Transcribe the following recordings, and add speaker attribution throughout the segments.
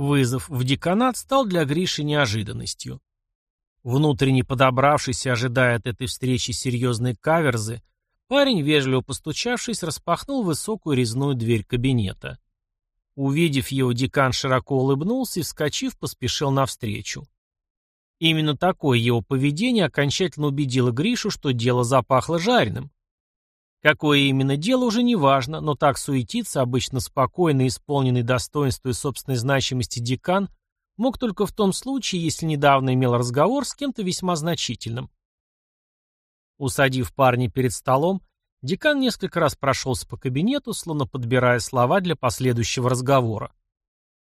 Speaker 1: Вызов в деканат стал для Гриши неожиданностью. Внутренне подобравшись и ожидая от этой встречи серьезной каверзы, парень, вежливо постучавшись, распахнул высокую резную дверь кабинета. Увидев его, декан широко улыбнулся и, вскочив, поспешил навстречу. Именно такое его поведение окончательно убедило Гришу, что дело запахло жареным. Какое именно дело, уже не важно, но так суетиться, обычно спокойно исполненный достоинства и собственной значимости декан, мог только в том случае, если недавно имел разговор с кем-то весьма значительным. Усадив парня перед столом, декан несколько раз прошелся по кабинету, словно подбирая слова для последующего разговора.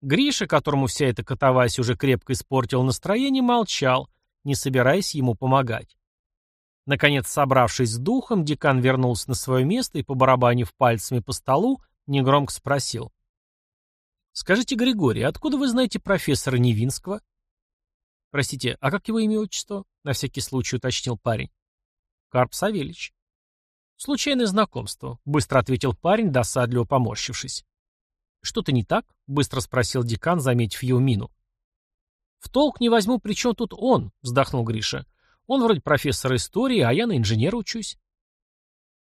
Speaker 1: Гриша, которому вся эта катавась уже крепко испортила настроение, молчал, не собираясь ему помогать. Наконец, собравшись с духом, декан вернулся на свое место и, побарабанив пальцами по столу, негромко спросил. «Скажите, Григорий, откуда вы знаете профессора Невинского?» «Простите, а как его имя и отчество?» — на всякий случай уточнил парень. «Карп Савельич». «Случайное знакомство», — быстро ответил парень, досадливо поморщившись. «Что-то не так?» — быстро спросил декан, заметив его мину. «В толк не возьму, при чем тут он?» — вздохнул Гриша. Он вроде профессор истории, а я на инженера учусь.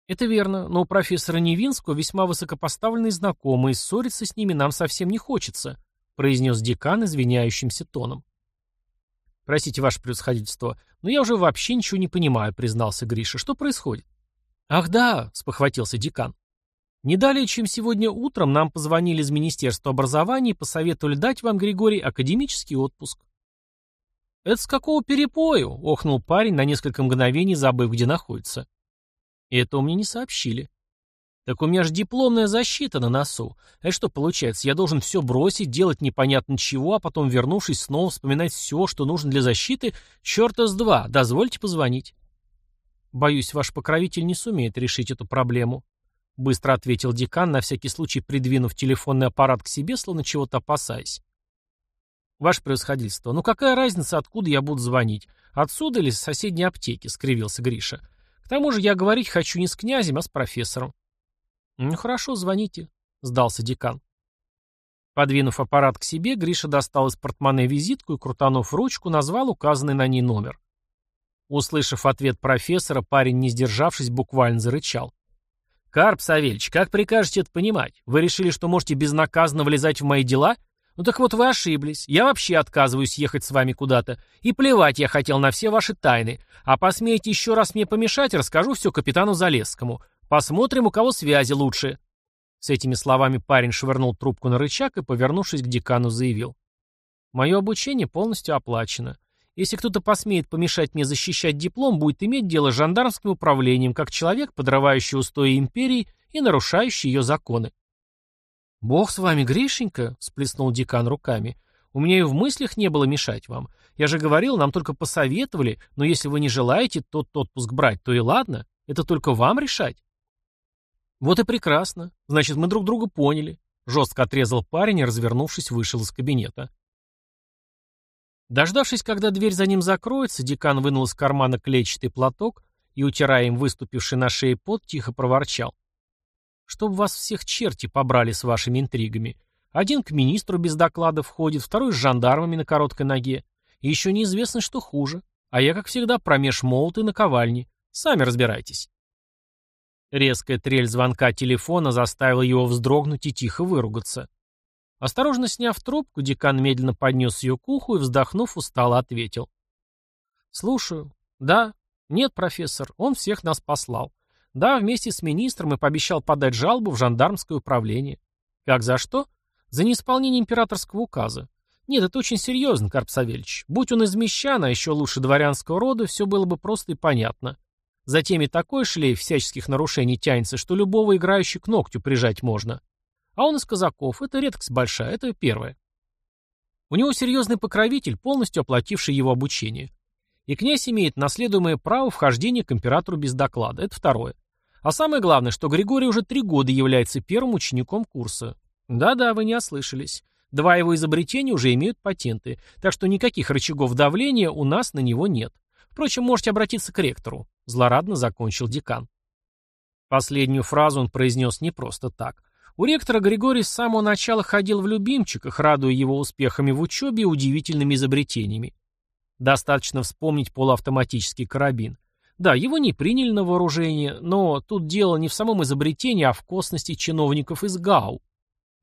Speaker 1: Это верно, но у профессора Невинского весьма высокопоставленные знакомые, ссориться с ними нам совсем не хочется, произнес декан извиняющимся тоном. Простите, ваше превосходительство, но я уже вообще ничего не понимаю, признался Гриша. Что происходит? Ах да, спохватился декан. Не далее, чем сегодня утром, нам позвонили из Министерства образования и посоветовали дать вам, Григорий, академический отпуск. «Это с какого перепою?» — охнул парень на несколько мгновений, забыв, где находится. «Это мне не сообщили». «Так у меня же дипломная защита на носу. Это что получается, я должен все бросить, делать непонятно чего, а потом, вернувшись, снова вспоминать все, что нужно для защиты? Черта с два, дозвольте позвонить». «Боюсь, ваш покровитель не сумеет решить эту проблему», — быстро ответил декан, на всякий случай придвинув телефонный аппарат к себе, словно чего-то опасаясь. «Ваше превосходительство, ну какая разница, откуда я буду звонить? Отсюда или с соседней аптеки?» — скривился Гриша. «К тому же я говорить хочу не с князем, а с профессором». «Ну хорошо, звоните», — сдался декан. Подвинув аппарат к себе, Гриша достал из портмоне визитку и, крутанув ручку, назвал указанный на ней номер. Услышав ответ профессора, парень, не сдержавшись, буквально зарычал. «Карп Савельич, как прикажете это понимать? Вы решили, что можете безнаказанно влезать в мои дела ну так вот вы ошиблись. Я вообще отказываюсь ехать с вами куда-то. И плевать я хотел на все ваши тайны. А посмеете еще раз мне помешать, расскажу все капитану Залесскому. Посмотрим, у кого связи лучше. С этими словами парень швырнул трубку на рычаг и, повернувшись к декану, заявил. Мое обучение полностью оплачено. Если кто-то посмеет помешать мне защищать диплом, будет иметь дело с жандармским управлением, как человек, подрывающий устои империи и нарушающий ее законы. «Бог с вами, Гришенька!» — сплеснул декан руками. «У меня и в мыслях не было мешать вам. Я же говорил, нам только посоветовали, но если вы не желаете тот отпуск брать, то и ладно. Это только вам решать». «Вот и прекрасно. Значит, мы друг друга поняли», — жестко отрезал парень и, развернувшись, вышел из кабинета. Дождавшись, когда дверь за ним закроется, декан вынул из кармана клетчатый платок и, утирая им выступивший на шее пот, тихо проворчал. Чтоб вас всех черти побрали с вашими интригами. Один к министру без доклада входит, второй с жандармами на короткой ноге. И еще неизвестно, что хуже. А я, как всегда, промеж молот и наковальни. Сами разбирайтесь. Резкая трель звонка телефона заставила его вздрогнуть и тихо выругаться. Осторожно сняв трубку, декан медленно поднес ее к уху и, вздохнув, устало ответил. «Слушаю. Да. Нет, профессор, он всех нас послал. Да, вместе с министром и пообещал подать жалобу в жандармское управление. Как за что? За неисполнение императорского указа. Нет, это очень серьезно, Карп Савельевич. Будь он из мещан, а еще лучше дворянского рода, все было бы просто и понятно. За теми такой шлейф всяческих нарушений тянется, что любого играющего к ногтю прижать можно. А он из казаков, это редкость большая, это первое. У него серьезный покровитель, полностью оплативший его обучение. И князь имеет наследуемое право вхождения к императору без доклада, это второе. А самое главное, что Григорий уже три года является первым учеником курса. Да-да, вы не ослышались. Два его изобретения уже имеют патенты, так что никаких рычагов давления у нас на него нет. Впрочем, можете обратиться к ректору. Злорадно закончил декан. Последнюю фразу он произнес не просто так. У ректора Григорий с самого начала ходил в любимчиках, радуя его успехами в учебе и удивительными изобретениями. Достаточно вспомнить полуавтоматический карабин. Да, его не приняли на вооружение, но тут дело не в самом изобретении, а в косности чиновников из ГАУ.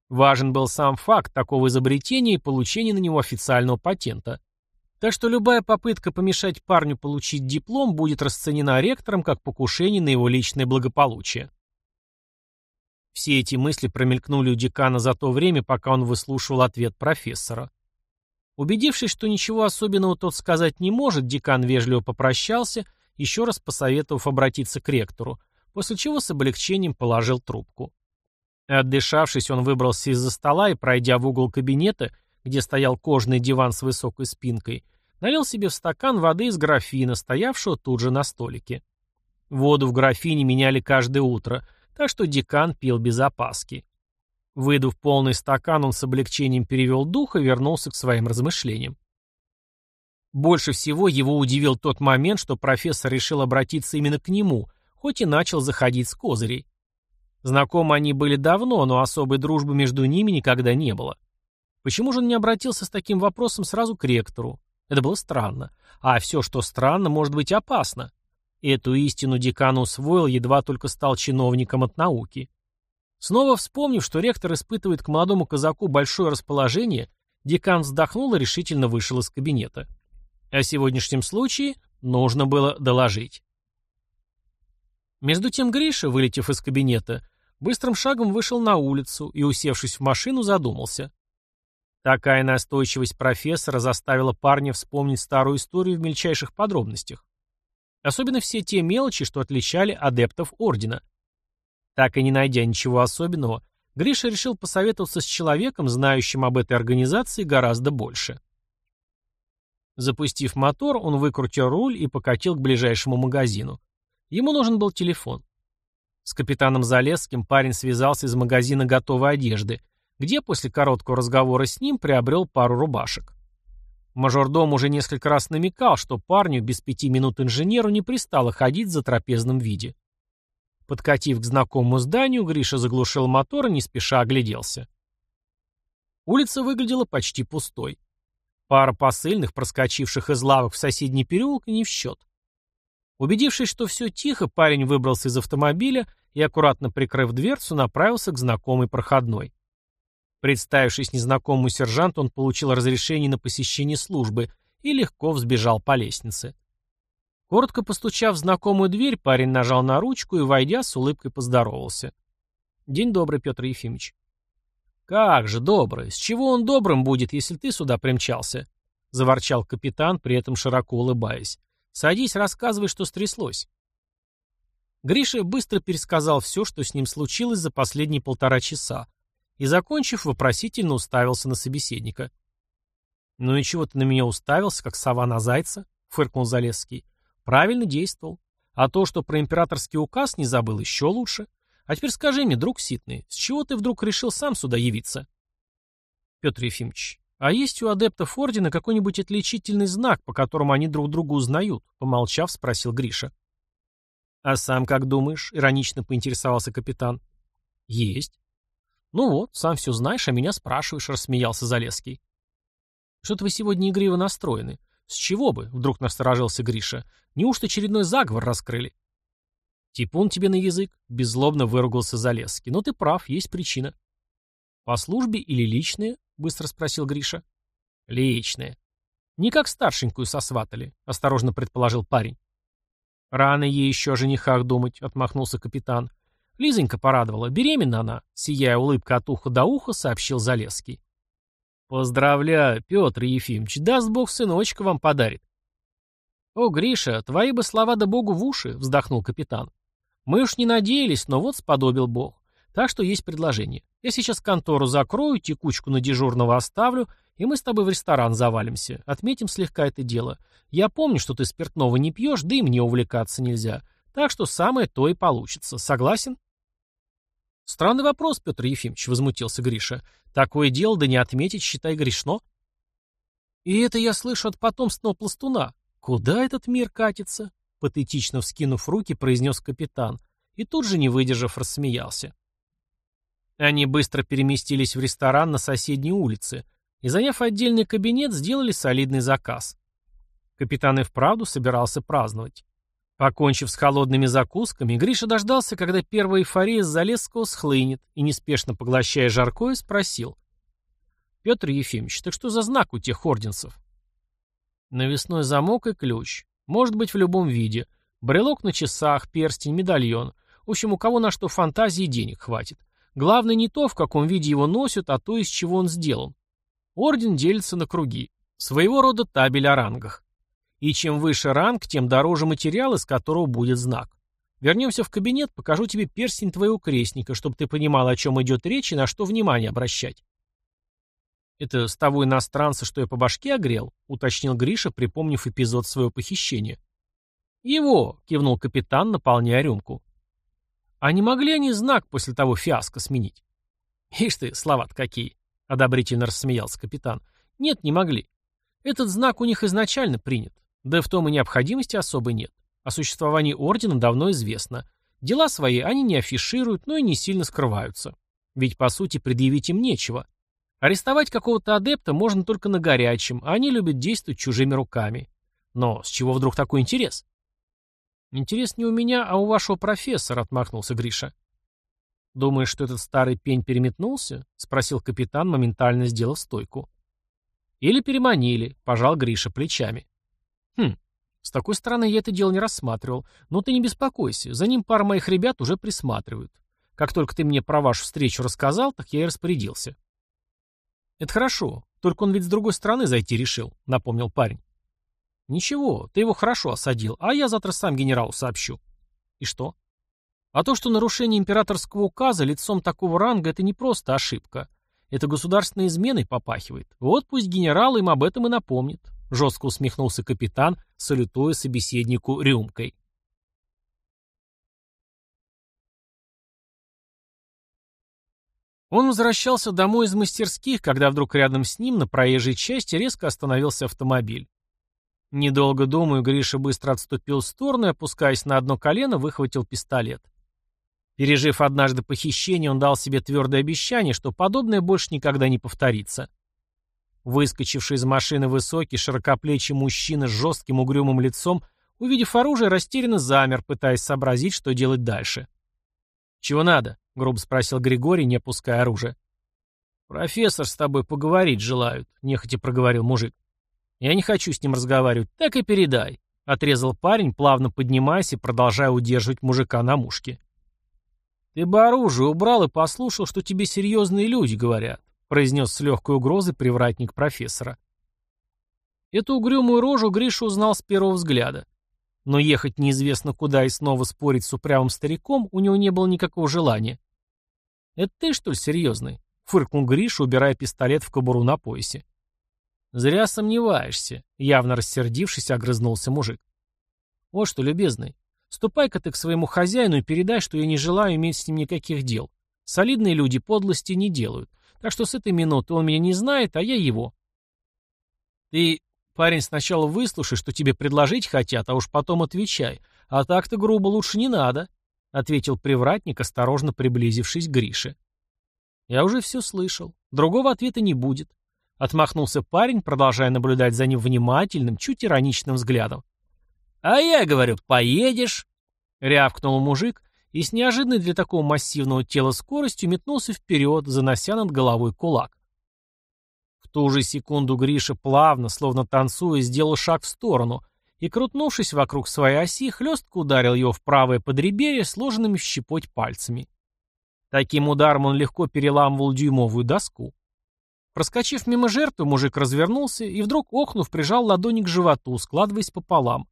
Speaker 1: Важен был сам факт такого изобретения и получения на него официального патента. Так что любая попытка помешать парню получить диплом будет расценена ректором как покушение на его личное благополучие. Все эти мысли промелькнули у декана за то время, пока он выслушивал ответ профессора. Убедившись, что ничего особенного тот сказать не может, декан вежливо попрощался, еще раз посоветовав обратиться к ректору, после чего с облегчением положил трубку. Отдышавшись, он выбрался из-за стола и, пройдя в угол кабинета, где стоял кожаный диван с высокой спинкой, налил себе в стакан воды из графина, стоявшего тут же на столике. Воду в графине меняли каждое утро, так что декан пил без опаски. Выдув полный стакан, он с облегчением перевел дух и вернулся к своим размышлениям. Больше всего его удивил тот момент, что профессор решил обратиться именно к нему, хоть и начал заходить с козырей. Знакомы они были давно, но особой дружбы между ними никогда не было. Почему же он не обратился с таким вопросом сразу к ректору? Это было странно. А все, что странно, может быть опасно. Эту истину декан усвоил, едва только стал чиновником от науки. Снова вспомнив, что ректор испытывает к молодому казаку большое расположение, декан вздохнул и решительно вышел из кабинета. О сегодняшнем случае нужно было доложить. Между тем Гриша, вылетев из кабинета, быстрым шагом вышел на улицу и, усевшись в машину, задумался. Такая настойчивость профессора заставила парня вспомнить старую историю в мельчайших подробностях. Особенно все те мелочи, что отличали адептов Ордена. Так и не найдя ничего особенного, Гриша решил посоветоваться с человеком, знающим об этой организации гораздо больше. Запустив мотор, он выкрутил руль и покатил к ближайшему магазину. Ему нужен был телефон. С капитаном Залесским парень связался из магазина готовой одежды, где после короткого разговора с ним приобрел пару рубашек. Мажордом уже несколько раз намекал, что парню без пяти минут инженеру не пристало ходить в затрапезном виде. Подкатив к знакомому зданию, Гриша заглушил мотор и не спеша огляделся. Улица выглядела почти пустой. Пара посыльных, проскочивших из лавок в соседний переулок, не в счет. Убедившись, что все тихо, парень выбрался из автомобиля и, аккуратно прикрыв дверцу, направился к знакомой проходной. Представившись незнакомому сержанту, он получил разрешение на посещение службы и легко взбежал по лестнице. Коротко постучав в знакомую дверь, парень нажал на ручку и, войдя, с улыбкой поздоровался. «День добрый, Петр Ефимович». «Как же добрый! С чего он добрым будет, если ты сюда примчался?» — заворчал капитан, при этом широко улыбаясь. «Садись, рассказывай, что стряслось». Гриша быстро пересказал все, что с ним случилось за последние полтора часа, и, закончив, вопросительно уставился на собеседника. «Ну и чего ты на меня уставился, как сова на зайца?» — фыркнул Залесский. «Правильно действовал. А то, что про императорский указ не забыл, еще лучше. А теперь скажи мне, друг Ситный, с чего ты вдруг решил сам сюда явиться?» «Петр Ефимович, а есть у адептов Ордена какой-нибудь отличительный знак, по которому они друг друга узнают?» — помолчав, спросил Гриша. «А сам как думаешь?» — иронично поинтересовался капитан. «Есть. «Ну вот, сам все знаешь, а меня спрашиваешь», — рассмеялся Залеский. «Что-то вы сегодня игриво настроены. С чего бы?» — вдруг насторожился Гриша. «Неужто очередной заговор раскрыли?» «Типун тебе на язык», — беззлобно выругался Залесский. «Но ты прав, есть причина». «По службе или личные?» — быстро спросил Гриша. «Личные». «Не как старшенькую сосватали», — осторожно предположил парень. «Рано ей еще о женихах думать», — отмахнулся капитан. Лизонька порадовала. Беременна она, сияя улыбка от уха до уха, сообщил Залесский. Поздравляю, Петр Ефимович, даст Бог сыночка вам подарит. О, Гриша, твои бы слова да Богу в уши, вздохнул капитан. Мы уж не надеялись, но вот сподобил Бог. Так что есть предложение. Я сейчас контору закрою, текучку на дежурного оставлю, и мы с тобой в ресторан завалимся. Отметим слегка это дело. Я помню, что ты спиртного не пьешь, да и мне увлекаться нельзя. Так что самое то и получится. Согласен? Странный вопрос, Петр Ефимович, возмутился Гриша. Такое дело, да не отметить, считай, грешно. И это я слышу от потомственного пластуна. Куда этот мир катится? Патетично вскинув руки, произнес капитан. И тут же, не выдержав, рассмеялся. Они быстро переместились в ресторан на соседней улице и, заняв отдельный кабинет, сделали солидный заказ. Капитан и вправду собирался праздновать. Покончив с холодными закусками, Гриша дождался, когда первая эйфория с Залесского схлынет, и, неспешно поглощая жаркое, спросил. «Петр Ефимович, так что за знак у тех орденцев?» «Навесной замок и ключ. Может быть, в любом виде. Брелок на часах, перстень, медальон. В общем, у кого на что фантазии и денег хватит. Главное не то, в каком виде его носят, а то, из чего он сделан. Орден делится на круги. Своего рода табель о рангах. И чем выше ранг, тем дороже материал, из которого будет знак. Вернемся в кабинет, покажу тебе перстень твоего крестника, чтобы ты понимал, о чем идет речь и на что внимание обращать. «Это с того иностранца, что я по башке огрел?» — уточнил Гриша, припомнив эпизод своего похищения. «Его!» — кивнул капитан, наполняя рюмку. «А не могли они знак после того фиаско сменить?» «Ишь ты, слова какие!» — одобрительно рассмеялся капитан. «Нет, не могли. Этот знак у них изначально принят. Да в том и необходимости особой нет. О существовании ордена давно известно. Дела свои они не афишируют, но и не сильно скрываются. Ведь, по сути, предъявить им нечего. Арестовать какого-то адепта можно только на горячем, а они любят действовать чужими руками. Но с чего вдруг такой интерес? Интерес не у меня, а у вашего профессора, отмахнулся Гриша. Думаешь, что этот старый пень переметнулся? Спросил капитан, моментально сделав стойку. Или переманили, пожал Гриша плечами. Хм, с такой стороны я это дело не рассматривал. Но ты не беспокойся, за ним пара моих ребят уже присматривают. Как только ты мне про вашу встречу рассказал, так я и распорядился. «Это хорошо, только он ведь с другой стороны зайти решил», — напомнил парень. «Ничего, ты его хорошо осадил, а я завтра сам генералу сообщу». «И что?» «А то, что нарушение императорского указа лицом такого ранга — это не просто ошибка. Это государственной изменой попахивает. Вот пусть генерал им об этом и напомнит», — жестко усмехнулся капитан, салютуя собеседнику рюмкой. Он возвращался домой из мастерских, когда вдруг рядом с ним на проезжей части резко остановился автомобиль. Недолго думаю, Гриша быстро отступил в сторону и, опускаясь на одно колено, выхватил пистолет. Пережив однажды похищение, он дал себе твердое обещание, что подобное больше никогда не повторится. Выскочивший из машины высокий, широкоплечий мужчина с жестким угрюмым лицом, увидев оружие, растерянно замер, пытаясь сообразить, что делать дальше. «Чего надо?» — грубо спросил Григорий, не опуская оружие. «Профессор с тобой поговорить желают», — нехотя проговорил мужик. «Я не хочу с ним разговаривать, так и передай», — отрезал парень, плавно поднимаясь и продолжая удерживать мужика на мушке. «Ты бы оружие убрал и послушал, что тебе серьезные люди говорят», — произнес с легкой угрозой привратник профессора. Эту угрюмую рожу Гриша узнал с первого взгляда. Но ехать неизвестно куда и снова спорить с упрямым стариком у него не было никакого желания. «Это ты, что ли, серьезный?» — фыркнул Гриша, убирая пистолет в кобуру на поясе. «Зря сомневаешься», — явно рассердившись, огрызнулся мужик. «Вот что, любезный, ступай-ка ты к своему хозяину и передай, что я не желаю иметь с ним никаких дел. Солидные люди подлости не делают, так что с этой минуты он меня не знает, а я его». «Ты Парень, сначала выслушай, что тебе предложить хотят, а уж потом отвечай. А так-то грубо лучше не надо», — ответил привратник, осторожно приблизившись к Грише. «Я уже все слышал. Другого ответа не будет», — отмахнулся парень, продолжая наблюдать за ним внимательным, чуть ироничным взглядом. «А я говорю, поедешь», — рявкнул мужик и с неожиданной для такого массивного тела скоростью метнулся вперед, занося над головой кулак. В ту же секунду Гриша плавно, словно танцуя, сделал шаг в сторону и, крутнувшись вокруг своей оси, хлестко ударил его в правое подреберье сложенными в щепоть пальцами. Таким ударом он легко переламывал дюймовую доску. Проскочив мимо жертвы, мужик развернулся и вдруг, охнув, прижал ладони к животу, складываясь пополам.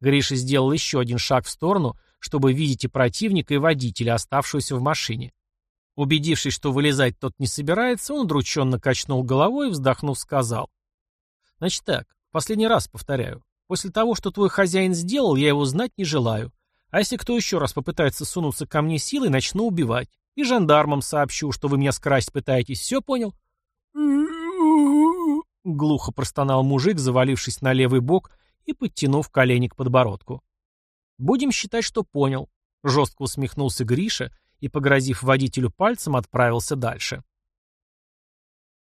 Speaker 1: Гриша сделал еще один шаг в сторону, чтобы видеть и противника, и водителя, оставшегося в машине. Убедившись, что вылезать тот не собирается, он удрученно качнул головой и, вздохнув, сказал. «Значит так, последний раз повторяю. После того, что твой хозяин сделал, я его знать не желаю. А если кто еще раз попытается сунуться ко мне силой, начну убивать. И жандармам сообщу, что вы меня скрасть пытаетесь. Все понял?» Глухо простонал мужик, завалившись на левый бок и подтянув колени к подбородку. «Будем считать, что понял», — жестко усмехнулся Гриша и, погрозив водителю пальцем, отправился дальше.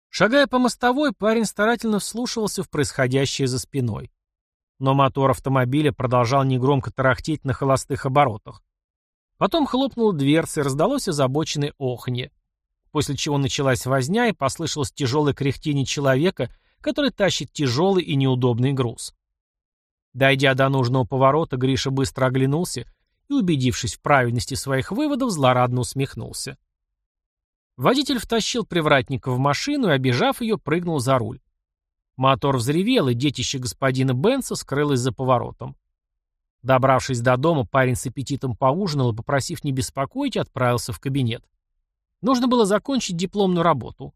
Speaker 1: Шагая по мостовой, парень старательно вслушивался в происходящее за спиной. Но мотор автомобиля продолжал негромко тарахтеть на холостых оборотах. Потом хлопнула дверца и раздалось озабоченное оханье. После чего началась возня и послышалось тяжелое кряхтение человека, который тащит тяжелый и неудобный груз. Дойдя до нужного поворота, Гриша быстро оглянулся и, убедившись в правильности своих выводов, злорадно усмехнулся. Водитель втащил привратника в машину и, обижав ее, прыгнул за руль. Мотор взревел, и детище господина Бенса скрылось за поворотом. Добравшись до дома, парень с аппетитом поужинал и, попросив не беспокоить, отправился в кабинет. Нужно было закончить дипломную работу.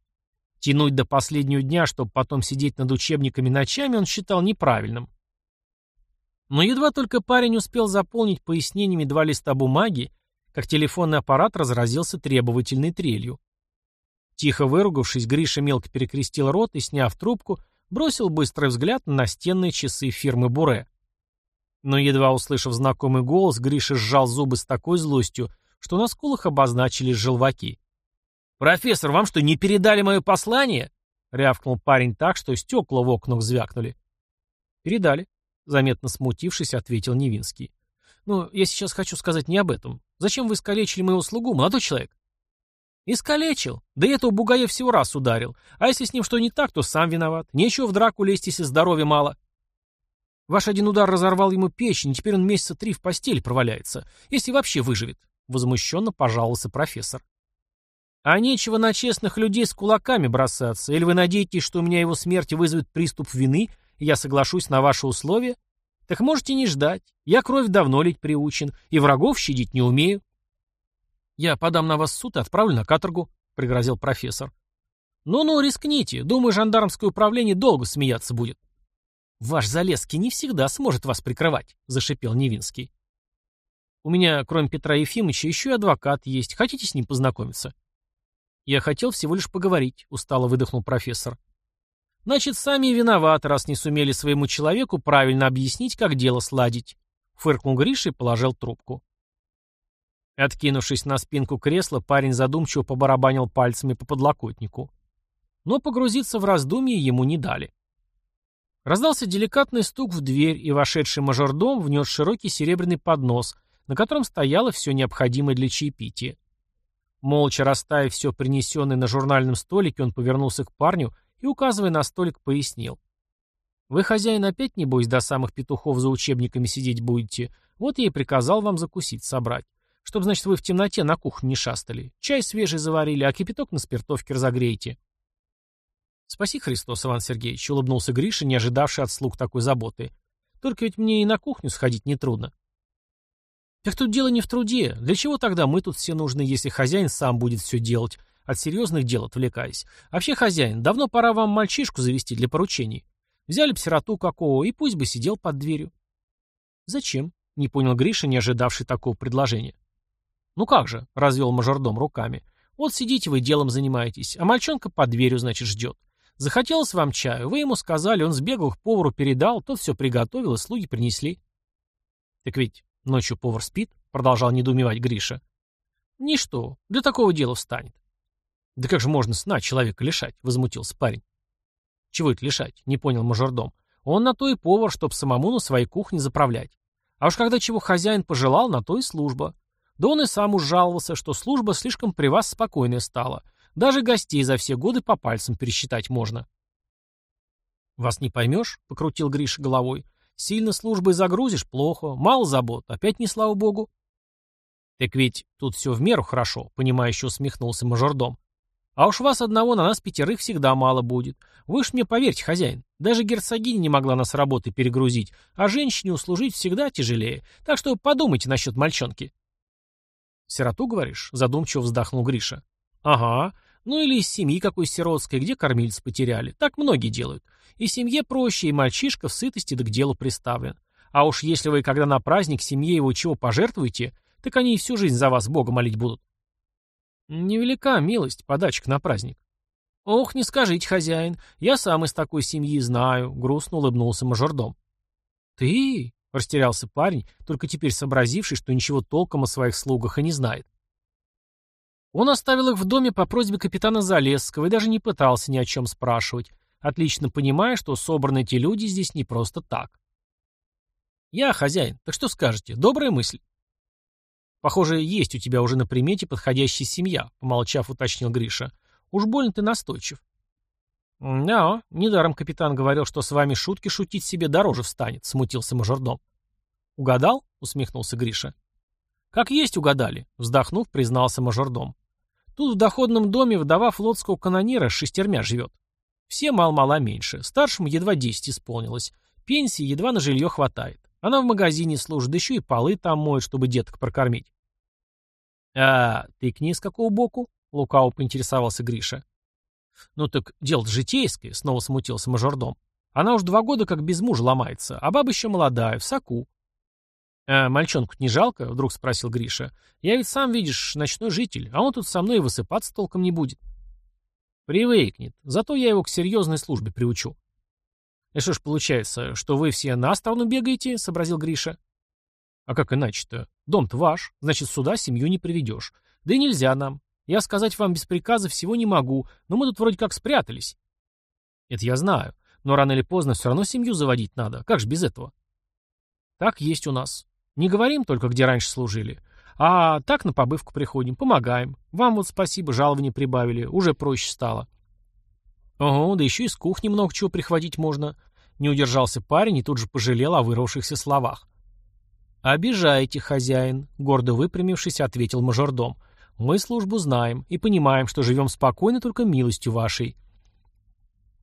Speaker 1: Тянуть до последнего дня, чтобы потом сидеть над учебниками ночами, он считал неправильным. Но едва только парень успел заполнить пояснениями два листа бумаги, как телефонный аппарат разразился требовательной трелью. Тихо выругавшись, Гриша мелко перекрестил рот и, сняв трубку, бросил быстрый взгляд на настенные часы фирмы «Буре». Но едва услышав знакомый голос, Гриша сжал зубы с такой злостью, что на скулах обозначились желваки. «Профессор, вам что, не передали мое послание?» — рявкнул парень так, что стекла в окнах звякнули. «Передали», — заметно смутившись, ответил Невинский. «Но я сейчас хочу сказать не об этом. Зачем вы искалечили мою услугу, молодой человек?» «Искалечил. Да этого бугая всего раз ударил. А если с ним что не так, то сам виноват. Нечего в драку лезть, если здоровья мало». Ваш один удар разорвал ему печень, и теперь он месяца три в постели проваляется, если вообще выживет», — возмущенно пожаловался профессор. «А нечего на честных людей с кулаками бросаться, или вы надеетесь, что у меня его смерть вызовет приступ вины, и я соглашусь на ваши условия? Так можете не ждать, я кровь давно лить приучен, и врагов щадить не умею». «Я подам на вас суд и отправлю на каторгу», — пригрозил профессор. «Ну-ну, рискните, думаю, жандармское управление долго смеяться будет». «Ваш Залесский не всегда сможет вас прикрывать», — зашипел Невинский. «У меня, кроме Петра Ефимовича, еще и адвокат есть. Хотите с ним познакомиться?» «Я хотел всего лишь поговорить», — устало выдохнул профессор. «Значит, сами виноваты, раз не сумели своему человеку правильно объяснить, как дело сладить», — фыркнул Гриша и положил трубку. Откинувшись на спинку кресла, парень задумчиво побарабанил пальцами по подлокотнику. Но погрузиться в раздумье ему не дали. Раздался деликатный стук в дверь, и вошедший мажордом внес широкий серебряный поднос, на котором стояло все необходимое для чаепития. Молча расставив все принесенное на журнальном столике, он повернулся к парню и, указывая на столик, пояснил. «Вы, хозяин, опять, небось, до самых петухов за учебниками сидеть будете? Вот я и приказал вам закусить собрать. Чтоб, значит, вы в темноте на кухне не шастали. Чай свежий заварили, а кипяток на спиртовке разогреете. «Спаси Христос, Иван Сергеевич», — улыбнулся Гриша, не ожидавший от слуг такой заботы. «Только ведь мне и на кухню сходить нетрудно». «Так тут дело не в труде. Для чего тогда мы тут все нужны, если хозяин сам будет все делать, от серьезных дел отвлекаясь? Вообще, хозяин, давно пора вам мальчишку завести для поручений. Взяли б сироту какого, и пусть бы сидел под дверью». «Зачем?» — не понял Гриша, не ожидавший такого предложения. «Ну как же», — развел мажордом руками. «Вот сидите вы делом занимаетесь, а мальчонка под дверью, значит, ждет. Захотелось вам чаю, вы ему сказали, он сбегал к повару, передал, тот все приготовил, и слуги принесли. Так ведь ночью повар спит, продолжал недоумевать Гриша. Ничто, для такого дела встанет. Да как же можно сна человека лишать, возмутился парень. Чего это лишать, не понял мажордом. Он на то и повар, чтоб самому на своей кухне заправлять. А уж когда чего хозяин пожелал, на то и служба. Да он и сам уж жаловался, что служба слишком при вас спокойная стала. Даже гостей за все годы по пальцам пересчитать можно. «Вас не поймешь?» — покрутил Гриша головой. «Сильно службой загрузишь — плохо. Мало забот. Опять не слава богу». «Так ведь тут все в меру хорошо», — понимающе усмехнулся мажордом. «А уж вас одного на нас пятерых всегда мало будет. Вы ж мне поверьте, хозяин, даже герцогиня не могла нас работы перегрузить, а женщине услужить всегда тяжелее. Так что подумайте насчет мальчонки». «Сироту, говоришь?» — задумчиво вздохнул Гриша. «Ага. Ну или из семьи какой сиротской, где кормильца потеряли. Так многие делают. И семье проще, и мальчишка в сытости да к делу приставлен. А уж если вы когда на праздник семье его чего пожертвуете, так они и всю жизнь за вас Бога молить будут. Невелика милость, подачка на праздник. Ох, не скажите, хозяин, я сам из такой семьи знаю, грустно улыбнулся мажордом. Ты? Растерялся парень, только теперь сообразивший, что ничего толком о своих слугах и не знает. Он оставил их в доме по просьбе капитана Залесского и даже не пытался ни о чем спрашивать, отлично понимая, что собраны эти люди здесь не просто так. «Я хозяин, так что скажете? Добрая мысль?» «Похоже, есть у тебя уже на примете подходящая семья», — помолчав, уточнил Гриша. «Уж больно ты настойчив». «Да, недаром капитан говорил, что с вами шутки шутить себе дороже встанет», — смутился мажордом. «Угадал?» — усмехнулся Гриша. «Как есть угадали», — вздохнув, признался мажордом. «Тут в доходном доме вдова флотского канонира с шестермя живет. Все мал-мала меньше. Старшему едва десять исполнилось. Пенсии едва на жилье хватает. Она в магазине служит, да еще и полы там моет, чтобы деток прокормить. «А ты к ней с какого боку?» — лукаво поинтересовался Гриша. «Ну так дело житейское», — снова смутился мажордом. «Она уж два года как без мужа ломается, а баба еще молодая, в соку». «А мальчонку не жалко?» — вдруг спросил Гриша. «Я ведь сам, видишь, ночной житель, а он тут со мной и высыпаться толком не будет». «Привыкнет. Зато я его к серьезной службе приучу». «И что ж получается, что вы все на сторону бегаете?» — сообразил Гриша. «А как иначе-то? Дом-то ваш, значит, сюда семью не приведешь. Да и нельзя нам. Я сказать вам без приказа всего не могу, но мы тут вроде как спрятались». «Это я знаю, но рано или поздно все равно семью заводить надо. Как же без этого?» «Так есть у нас. Не говорим только, где раньше служили. А так на побывку приходим, помогаем. Вам вот спасибо, жалование прибавили, уже проще стало». «Ого, да еще и с кухни много чего прихватить можно». Не удержался парень и тут же пожалел о вырвавшихся словах. «Обижаете, хозяин», — гордо выпрямившись, ответил мажордом. «Мы службу знаем и понимаем, что живем спокойно только милостью вашей».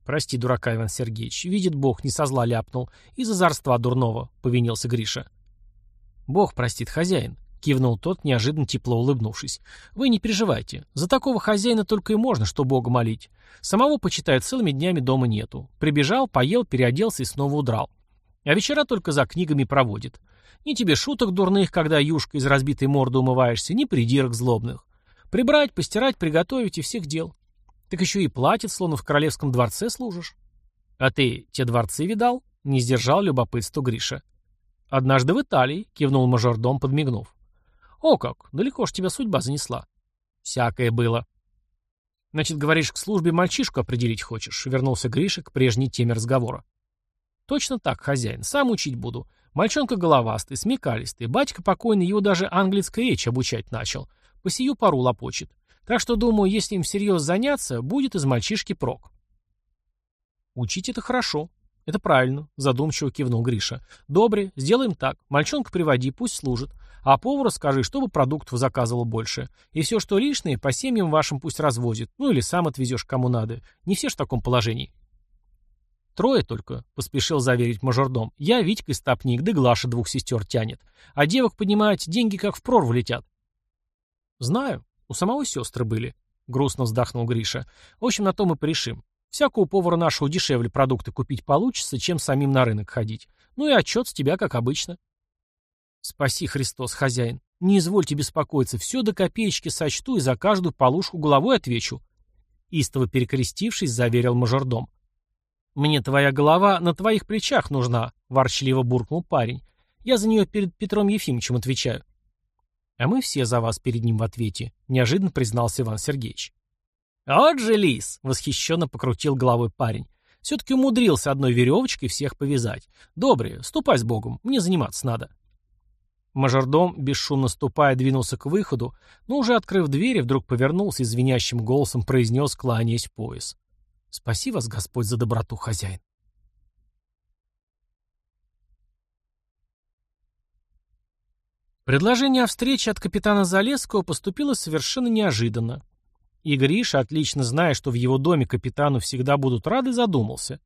Speaker 1: «Прости, дурака, Иван Сергеевич, видит Бог, не со зла ляпнул, из-за зарства дурного», — повинился Гриша. «Бог простит, хозяин», Кивнул тот, неожиданно тепло улыбнувшись. «Вы не переживайте. За такого хозяина только и можно, что Бога молить. Самого, почитая, целыми днями дома нету. Прибежал, поел, переоделся и снова удрал. А вечера только за книгами проводит. Ни тебе шуток дурных, когда юшка из разбитой морды умываешься, ни придирок злобных. Прибрать, постирать, приготовить и всех дел. Так еще и платит, словно в королевском дворце служишь. А ты те дворцы видал? Не сдержал любопытство Гриша. Однажды в Италии, кивнул мажордом, подмигнув. «О как! Далеко ж тебя судьба занесла». «Всякое было». «Значит, говоришь, к службе мальчишку определить хочешь?» — вернулся Гриша к прежней теме разговора. «Точно так, хозяин. Сам учить буду. Мальчонка головастый, смекалистый. Батька покойный его даже английской речи обучать начал. По сию пару лопочет. Так что, думаю, если им всерьез заняться, будет из мальчишки прок». «Учить это хорошо. Это правильно», — задумчиво кивнул Гриша. «Добре, сделаем так. Мальчонка приводи, пусть служит. А повару скажи, чтобы продуктов заказывал больше. И все, что лишнее, по семьям вашим пусть развозит. Ну или сам отвезешь кому надо. Не все ж в таком положении. Трое только, поспешил заверить мажордом. Я, Витька и Стопник, да Глаша двух сестер тянет. А девок, понимаете, деньги как в прорву летят. Знаю, у самого сестры были. Грустно вздохнул Гриша. В общем, на то мы порешим. Всякого повара нашего дешевле продукты купить получится, чем самим на рынок ходить. Ну и отчет с тебя, как обычно. Спаси, Христос, хозяин. Не извольте беспокоиться, все до копеечки сочту и за каждую полушку головой отвечу. Истово перекрестившись, заверил мажордом. «Мне твоя голова на твоих плечах нужна», — ворчливо буркнул парень. «Я за нее перед Петром Ефимовичем отвечаю». «А мы все за вас перед ним в ответе», — неожиданно признался Иван Сергеевич. «Вот же лис!» — восхищенно покрутил головой парень. «Все-таки умудрился одной веревочкой всех повязать. Добре, ступай с Богом, мне заниматься надо». Мажордом, бесшумно ступая, двинулся к выходу, но уже открыв дверь, вдруг повернулся и звенящим голосом произнес, кланяясь в пояс. «Спаси вас, Господь, за доброту, хозяин». Предложение о встрече от капитана Залесского поступило совершенно неожиданно. И Гриша, отлично зная, что в его доме капитану всегда будут рады, задумался.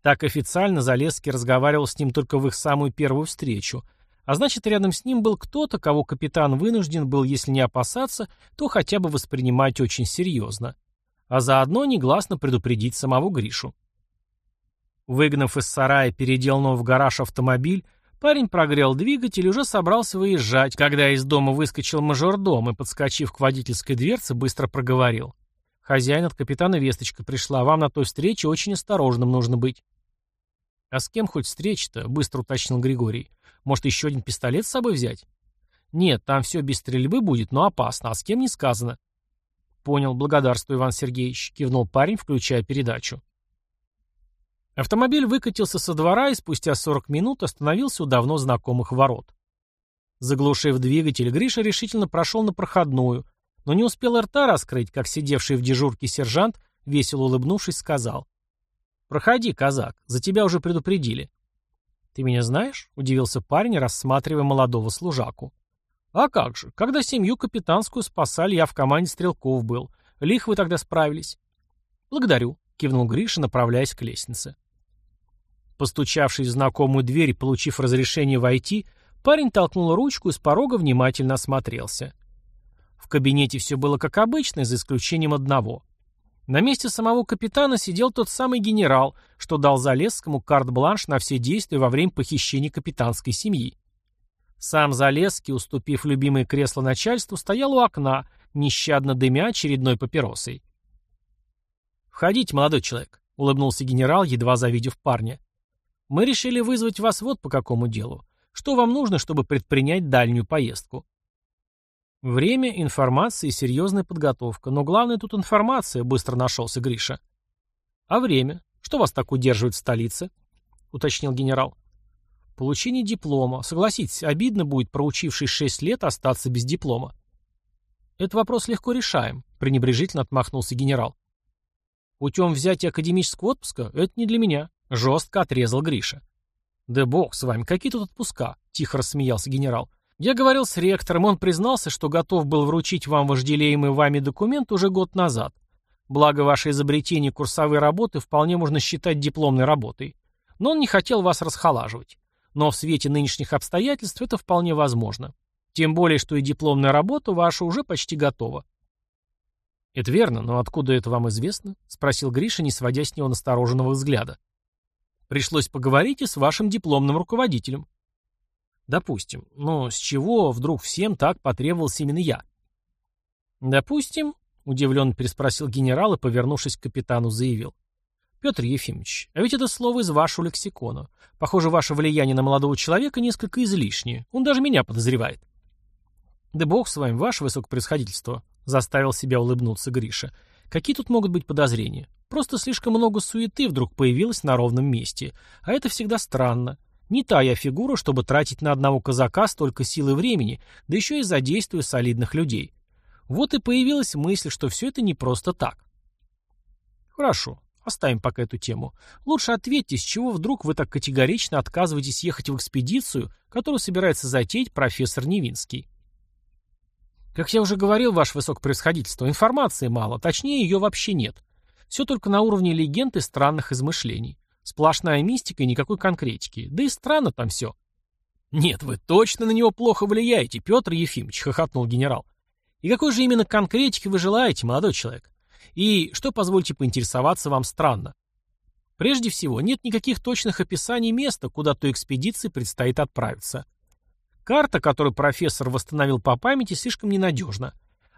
Speaker 1: Так официально Залесский разговаривал с ним только в их самую первую встречу – а значит, рядом с ним был кто-то, кого капитан вынужден был, если не опасаться, то хотя бы воспринимать очень серьезно. А заодно негласно предупредить самого Гришу. Выгнав из сарая переделанного в гараж автомобиль, парень прогрел двигатель и уже собрался выезжать, когда из дома выскочил мажордом и, подскочив к водительской дверце, быстро проговорил. «Хозяин от капитана весточка пришла. Вам на той встрече очень осторожным нужно быть». «А с кем хоть встреча-то?» — быстро уточнил Григорий. Может, еще один пистолет с собой взять? Нет, там все без стрельбы будет, но опасно, а с кем не сказано. Понял, благодарствую, Иван Сергеевич, кивнул парень, включая передачу. Автомобиль выкатился со двора и спустя 40 минут остановился у давно знакомых ворот. Заглушив двигатель, Гриша решительно прошел на проходную, но не успел рта раскрыть, как сидевший в дежурке сержант, весело улыбнувшись, сказал. «Проходи, казак, за тебя уже предупредили». «Ты меня знаешь?» — удивился парень, рассматривая молодого служаку. «А как же, когда семью капитанскую спасали, я в команде стрелков был. Лих вы тогда справились». «Благодарю», — кивнул Гриша, направляясь к лестнице. Постучавшись в знакомую дверь и получив разрешение войти, парень толкнул ручку и с порога внимательно осмотрелся. В кабинете все было как обычно, за исключением одного. На месте самого капитана сидел тот самый генерал, что дал Залесскому карт-бланш на все действия во время похищения капитанской семьи. Сам Залесский, уступив любимое кресло начальству, стоял у окна, нещадно дымя очередной папиросой. «Входите, молодой человек», — улыбнулся генерал, едва завидев парня. «Мы решили вызвать вас вот по какому делу. Что вам нужно, чтобы предпринять дальнюю поездку?» «Время, информация и серьезная подготовка. Но главное тут информация», — быстро нашелся Гриша. «А время? Что вас так удерживает в столице?» — уточнил генерал. Получение диплома. Согласитесь, обидно будет, проучившись шесть лет, остаться без диплома. Этот вопрос легко решаем, пренебрежительно отмахнулся генерал. Путем взятия академического отпуска это не для меня, жестко отрезал Гриша. Да бог с вами, какие тут отпуска, тихо рассмеялся генерал. Я говорил с ректором, он признался, что готов был вручить вам вожделеемый вами документ уже год назад. Благо, ваше изобретение курсовой работы вполне можно считать дипломной работой. Но он не хотел вас расхолаживать. Но в свете нынешних обстоятельств это вполне возможно. Тем более, что и дипломная работа ваша уже почти готова. «Это верно, но откуда это вам известно?» — спросил Гриша, не сводя с него настороженного взгляда. «Пришлось поговорить и с вашим дипломным руководителем». «Допустим. Но с чего вдруг всем так потребовался именно я?» «Допустим», — удивленно переспросил генерал и, повернувшись к капитану, заявил. Петр Ефимович, а ведь это слово из вашего лексикона. Похоже, ваше влияние на молодого человека несколько излишнее. Он даже меня подозревает. Да бог с вами, ваше высокопроисходительство, заставил себя улыбнуться Гриша. Какие тут могут быть подозрения? Просто слишком много суеты вдруг появилось на ровном месте. А это всегда странно. Не та я фигура, чтобы тратить на одного казака столько сил и времени, да еще и задействуя солидных людей. Вот и появилась мысль, что все это не просто так. Хорошо. Оставим пока эту тему. Лучше ответьте, с чего вдруг вы так категорично отказываетесь ехать в экспедицию, которую собирается затеять профессор Невинский. Как я уже говорил, ваше высокопроисходительство, информации мало, точнее ее вообще нет. Все только на уровне легенд и странных измышлений. Сплошная мистика и никакой конкретики. Да и странно там все. Нет, вы точно на него плохо влияете, Петр Ефимович, хохотнул генерал. И какой же именно конкретики вы желаете, молодой человек? И что, позвольте поинтересоваться, вам странно? Прежде всего, нет никаких точных описаний места, куда той экспедиции предстоит отправиться. Карта, которую профессор восстановил по памяти, слишком ненадежна.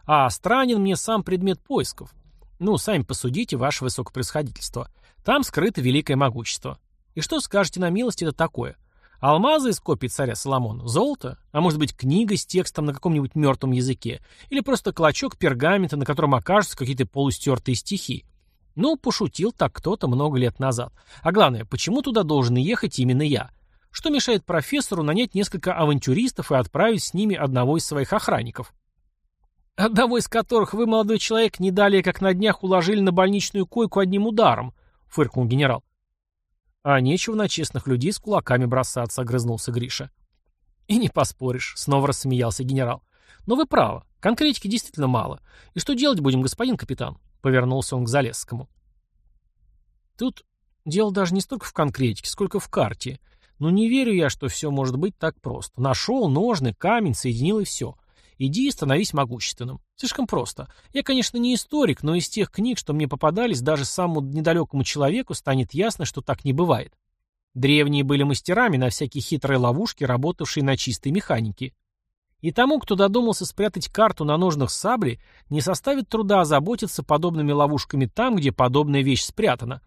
Speaker 1: А странен мне сам предмет поисков. Ну, сами посудите, ваше высокопроисходительство. Там скрыто великое могущество. И что скажете на милость это такое? Алмазы из копий царя Соломона? Золото? А может быть книга с текстом на каком-нибудь мертвом языке? Или просто клочок пергамента, на котором окажутся какие-то полустертые стихи? Ну, пошутил так кто-то много лет назад. А главное, почему туда должен ехать именно я? Что мешает профессору нанять несколько авантюристов и отправить с ними одного из своих охранников? Одного из которых вы, молодой человек, не далее, как на днях уложили на больничную койку одним ударом, фыркнул генерал. «А нечего на честных людей с кулаками бросаться», — огрызнулся Гриша. «И не поспоришь», — снова рассмеялся генерал. «Но вы правы. Конкретики действительно мало. И что делать будем, господин капитан?» — повернулся он к Залесскому. «Тут дело даже не столько в конкретике, сколько в карте. Но не верю я, что все может быть так просто. Нашел ножны, камень, соединил и все. Иди и становись могущественным. Слишком просто. Я, конечно, не историк, но из тех книг, что мне попадались, даже самому недалекому человеку станет ясно, что так не бывает. Древние были мастерами на всякие хитрые ловушки, работавшие на чистой механике. И тому, кто додумался спрятать карту на ножнах сабли, не составит труда озаботиться подобными ловушками там, где подобная вещь спрятана.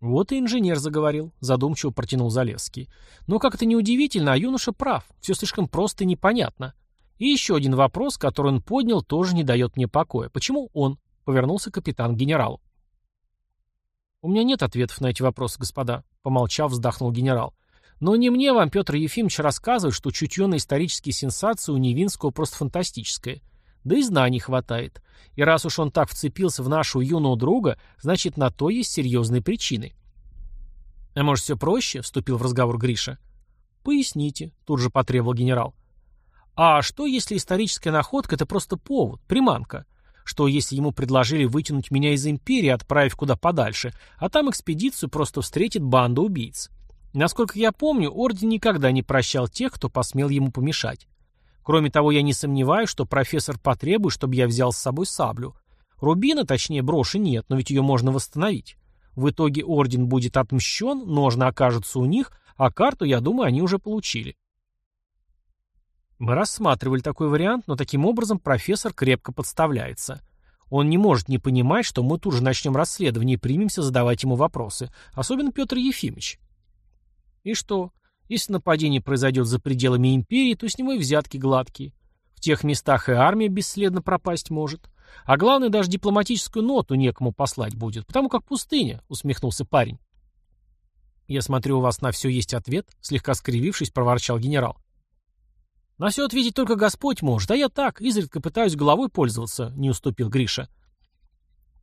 Speaker 1: Вот и инженер заговорил, задумчиво протянул Залесский. Но как это неудивительно, а юноша прав, все слишком просто и непонятно. И еще один вопрос, который он поднял, тоже не дает мне покоя. Почему он? Повернулся капитан к генералу. «У меня нет ответов на эти вопросы, господа», — помолчав, вздохнул генерал. «Но не мне вам, Петр Ефимович, рассказывать, что чутье на исторические сенсации у Невинского просто фантастическое. Да и знаний хватает. И раз уж он так вцепился в нашего юного друга, значит, на то есть серьезные причины». «А может, все проще?» — вступил в разговор Гриша. «Поясните», — тут же потребовал генерал. «А что, если историческая находка — это просто повод, приманка? Что, если ему предложили вытянуть меня из империи, отправив куда подальше, а там экспедицию просто встретит банда убийц? Насколько я помню, Орден никогда не прощал тех, кто посмел ему помешать. Кроме того, я не сомневаюсь, что профессор потребует, чтобы я взял с собой саблю. Рубина, точнее броши, нет, но ведь ее можно восстановить. В итоге Орден будет отмщен, ножны окажутся у них, а карту, я думаю, они уже получили. Мы рассматривали такой вариант, но таким образом профессор крепко подставляется. Он не может не понимать, что мы тут же начнем расследование и примемся задавать ему вопросы, особенно Петр Ефимович. И что? Если нападение произойдет за пределами империи, то с него и взятки гладкие. В тех местах и армия бесследно пропасть может. А главное, даже дипломатическую ноту некому послать будет, потому как пустыня, усмехнулся парень. «Я смотрю, у вас на все есть ответ», — слегка скривившись, проворчал генерал. На все ответить только Господь может, а я так, изредка пытаюсь головой пользоваться, не уступил Гриша.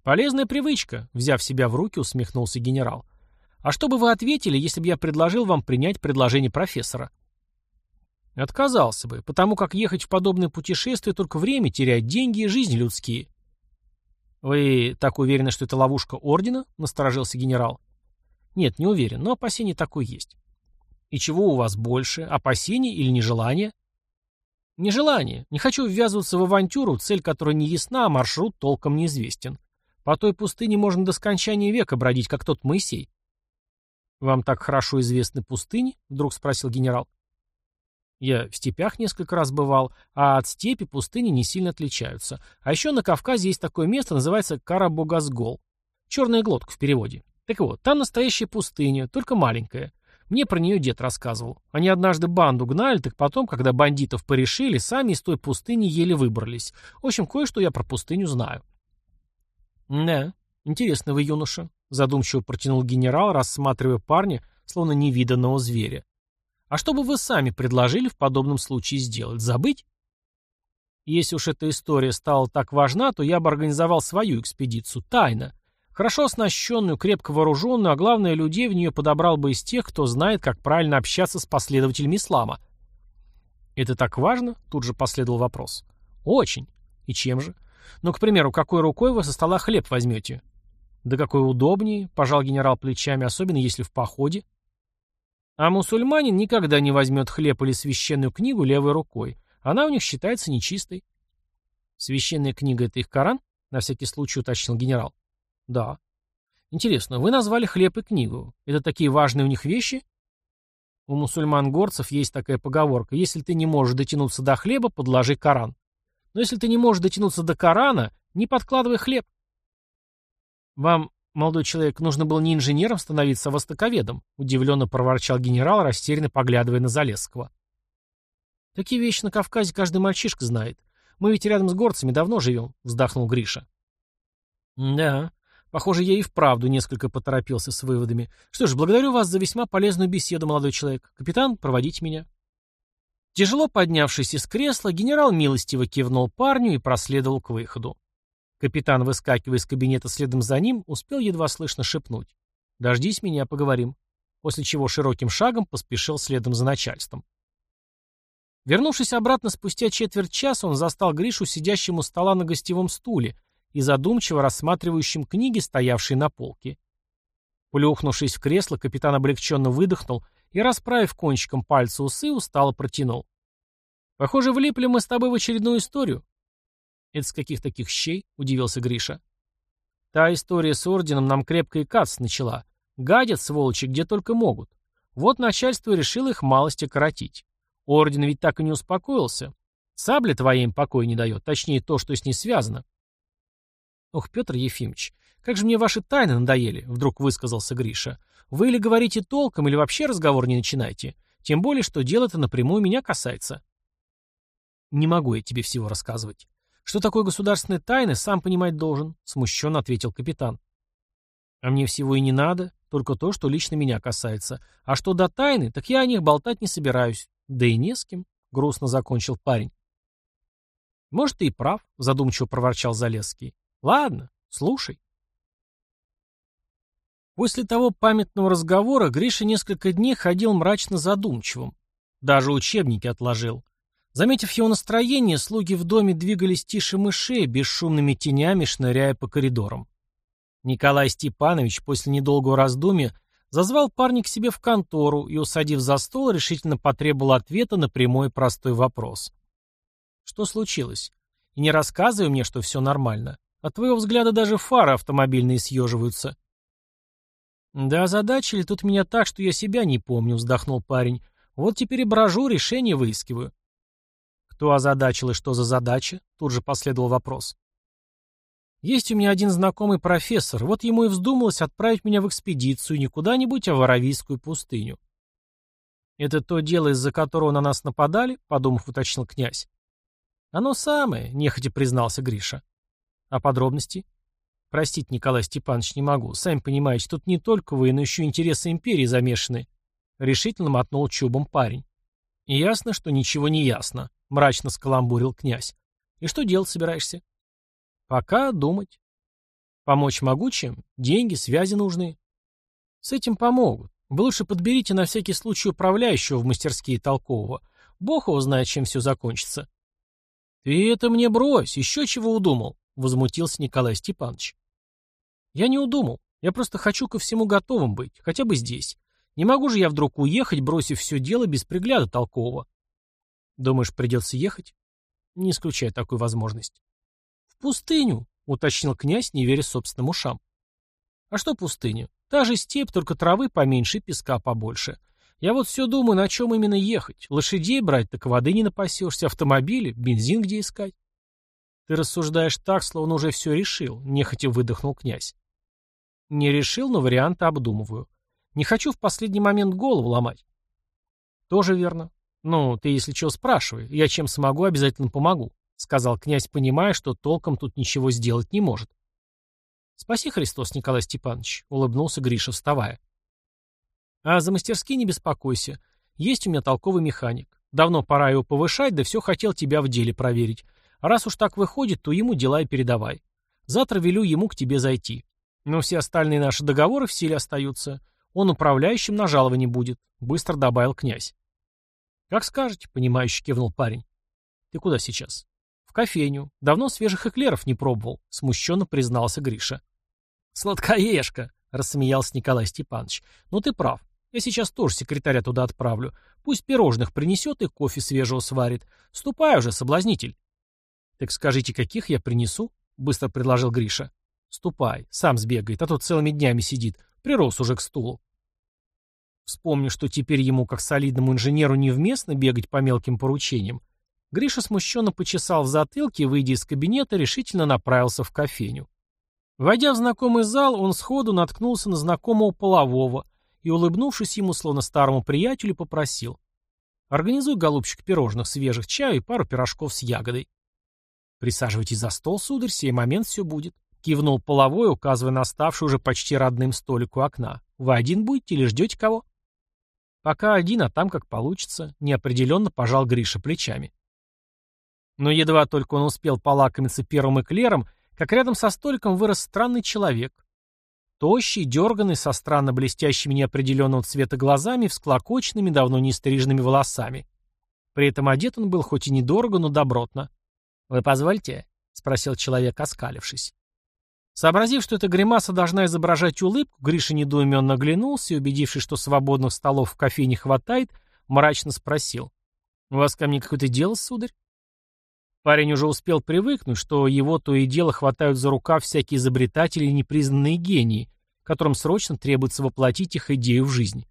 Speaker 1: Полезная привычка, взяв себя в руки, усмехнулся генерал. А что бы вы ответили, если бы я предложил вам принять предложение профессора? Отказался бы, потому как ехать в подобное путешествие только время терять, деньги и жизни людские. Вы так уверены, что это ловушка ордена? Насторожился генерал. Нет, не уверен, но опасение такое есть. И чего у вас больше, опасений или нежелания? Нежелание. Не хочу ввязываться в авантюру, цель которой не ясна, а маршрут толком неизвестен. По той пустыне можно до скончания века бродить, как тот Моисей. «Вам так хорошо известны пустыни?» — вдруг спросил генерал. «Я в степях несколько раз бывал, а от степи пустыни не сильно отличаются. А еще на Кавказе есть такое место, называется Карабогазгол. Черная глотка в переводе. Так вот, там настоящая пустыня, только маленькая. Мне про нее дед рассказывал. Они однажды банду гнали, так потом, когда бандитов порешили, сами из той пустыни еле выбрались. В общем, кое-что я про пустыню знаю. «Да, интересно вы, юноша», — задумчиво протянул генерал, рассматривая парня, словно невиданного зверя. «А что бы вы сами предложили в подобном случае сделать? Забыть?» Если уж эта история стала так важна, то я бы организовал свою экспедицию, тайно. Хорошо оснащенную, крепко вооруженную, а главное, людей в нее подобрал бы из тех, кто знает, как правильно общаться с последователями ислама. «Это так важно?» — тут же последовал вопрос. «Очень. И чем же? Ну, к примеру, какой рукой вы со стола хлеб возьмете?» «Да какой удобнее», — пожал генерал плечами, особенно если в походе. А мусульманин никогда не возьмет хлеб или священную книгу левой рукой. Она у них считается нечистой. «Священная книга — это их Коран?» — на всякий случай уточнил генерал. Да. Интересно, вы назвали хлеб и книгу. Это такие важные у них вещи? У мусульман-горцев есть такая поговорка. Если ты не можешь дотянуться до хлеба, подложи Коран. Но если ты не можешь дотянуться до Корана, не подкладывай хлеб. Вам, молодой человек, нужно было не инженером становиться, а востоковедом, удивленно проворчал генерал, растерянно поглядывая на Залесского. Такие вещи на Кавказе каждый мальчишка знает. Мы ведь рядом с горцами давно живем, вздохнул Гриша. Да, Похоже, я и вправду несколько поторопился с выводами. Что ж, благодарю вас за весьма полезную беседу, молодой человек. Капитан, проводите меня. Тяжело поднявшись из кресла, генерал милостиво кивнул парню и проследовал к выходу. Капитан, выскакивая из кабинета следом за ним, успел едва слышно шепнуть. «Дождись меня, поговорим». После чего широким шагом поспешил следом за начальством. Вернувшись обратно спустя четверть часа, он застал Гришу сидящим у стола на гостевом стуле, и задумчиво рассматривающим книги, стоявшие на полке. Плюхнувшись в кресло, капитан облегченно выдохнул и, расправив кончиком пальца усы, устало протянул. «Похоже, влипли мы с тобой в очередную историю». «Это с каких таких щей?» — удивился Гриша. «Та история с орденом нам крепко и кац начала. Гадят, сволочи, где только могут. Вот начальство решило их малости коротить. Орден ведь так и не успокоился. Сабля твоя им покоя не дает, точнее то, что с ней связано. «Ох, Петр Ефимович, как же мне ваши тайны надоели», — вдруг высказался Гриша. «Вы или говорите толком, или вообще разговор не начинайте. Тем более, что дело это напрямую меня касается». Не могу я тебе всего рассказывать. Что такое государственные тайны, сам понимать должен, смущенно ответил капитан. А мне всего и не надо, только то, что лично меня касается. А что до тайны, так я о них болтать не собираюсь. Да и не с кем, грустно закончил парень. Может, ты и прав, задумчиво проворчал Залесский. Ладно, слушай. После того памятного разговора Гриша несколько дней ходил мрачно задумчивым. Даже учебники отложил. Заметив его настроение, слуги в доме двигались тише мышей, бесшумными тенями шныряя по коридорам. Николай Степанович после недолгого раздумья зазвал парня к себе в контору и, усадив за стол, решительно потребовал ответа на прямой простой вопрос. «Что случилось? И не рассказывай мне, что все нормально. От твоего взгляда даже фары автомобильные съеживаются». «Да озадачили тут меня так, что я себя не помню», — вздохнул парень. «Вот теперь и брожу, решение выискиваю». «Кто озадачил и что за задача?» — тут же последовал вопрос. «Есть у меня один знакомый профессор, вот ему и вздумалось отправить меня в экспедицию не куда-нибудь, а в Аравийскую пустыню». «Это то дело, из-за которого на нас нападали?» — подумав, уточнил князь. «Оно самое», — нехотя признался Гриша. «А подробности?» Простить, Николай Степанович, не могу. Сами понимаете, тут не только вы, но еще интересы империи замешаны. Решительно мотнул чубом парень. И ясно, что ничего не ясно, мрачно скаламбурил князь. И что делать собираешься? Пока думать. Помочь могу чем? Деньги, связи нужны. С этим помогут. Вы лучше подберите на всякий случай управляющего в мастерские толкового. Бог его знает, чем все закончится. Ты это мне брось, еще чего удумал, возмутился Николай Степанович. Я не удумал. Я просто хочу ко всему готовым быть, хотя бы здесь. Не могу же я вдруг уехать, бросив все дело без пригляда толкового. Думаешь, придется ехать? Не исключай такую возможность. В пустыню, уточнил князь, не веря собственным ушам. А что пустыня? Та же степь, только травы поменьше, песка побольше. Я вот все думаю, на чем именно ехать. Лошадей брать, так воды не напасешься, автомобили, бензин где искать. Ты рассуждаешь так, словно уже все решил, нехотя выдохнул князь. Не решил, но варианты обдумываю. Не хочу в последний момент голову ломать. Тоже верно. Ну, ты если что спрашивай, я чем смогу, обязательно помогу, сказал князь, понимая, что толком тут ничего сделать не может. Спаси Христос, Николай Степанович, улыбнулся Гриша, вставая. А за мастерские не беспокойся. Есть у меня толковый механик. Давно пора его повышать, да все хотел тебя в деле проверить. Раз уж так выходит, то ему дела и передавай. Завтра велю ему к тебе зайти. Но все остальные наши договоры в силе остаются. Он управляющим на жалование будет», — быстро добавил князь. «Как скажете», — понимающе кивнул парень. «Ты куда сейчас?» «В кофейню. Давно свежих эклеров не пробовал», — смущенно признался Гриша. «Сладкоежка», — рассмеялся Николай Степанович. «Ну ты прав. Я сейчас тоже секретаря туда отправлю. Пусть пирожных принесет и кофе свежего сварит. Ступай уже, соблазнитель». «Так скажите, каких я принесу?» — быстро предложил Гриша. Ступай, сам сбегает, а то целыми днями сидит. Прирос уже к стулу. Вспомню, что теперь ему, как солидному инженеру, невместно бегать по мелким поручениям. Гриша смущенно почесал в затылке и, выйдя из кабинета, решительно направился в кофейню. Войдя в знакомый зал, он сходу наткнулся на знакомого полового и, улыбнувшись ему, словно старому приятелю, попросил. «Организуй, голубчик, пирожных свежих, чаю и пару пирожков с ягодой». «Присаживайтесь за стол, сударь, сей момент все будет». Кивнул половой, указывая на ставший уже почти родным столик у окна. «Вы один будете или ждете кого?» «Пока один, а там как получится», — неопределенно пожал Гриша плечами. Но едва только он успел полакомиться первым эклером, как рядом со столиком вырос странный человек. Тощий, дерганный, со странно блестящими неопределенного цвета глазами всклокоченными, давно не стриженными волосами. При этом одет он был хоть и недорого, но добротно. «Вы позвольте?» — спросил человек, оскалившись. Сообразив, что эта гримаса должна изображать улыбку, Гриша недоуменно оглянулся и, убедившись, что свободных столов в кофе не хватает, мрачно спросил. «У вас ко мне какое-то дело, сударь?» Парень уже успел привыкнуть, что его то и дело хватают за рукав всякие изобретатели и непризнанные гении, которым срочно требуется воплотить их идею в жизнь.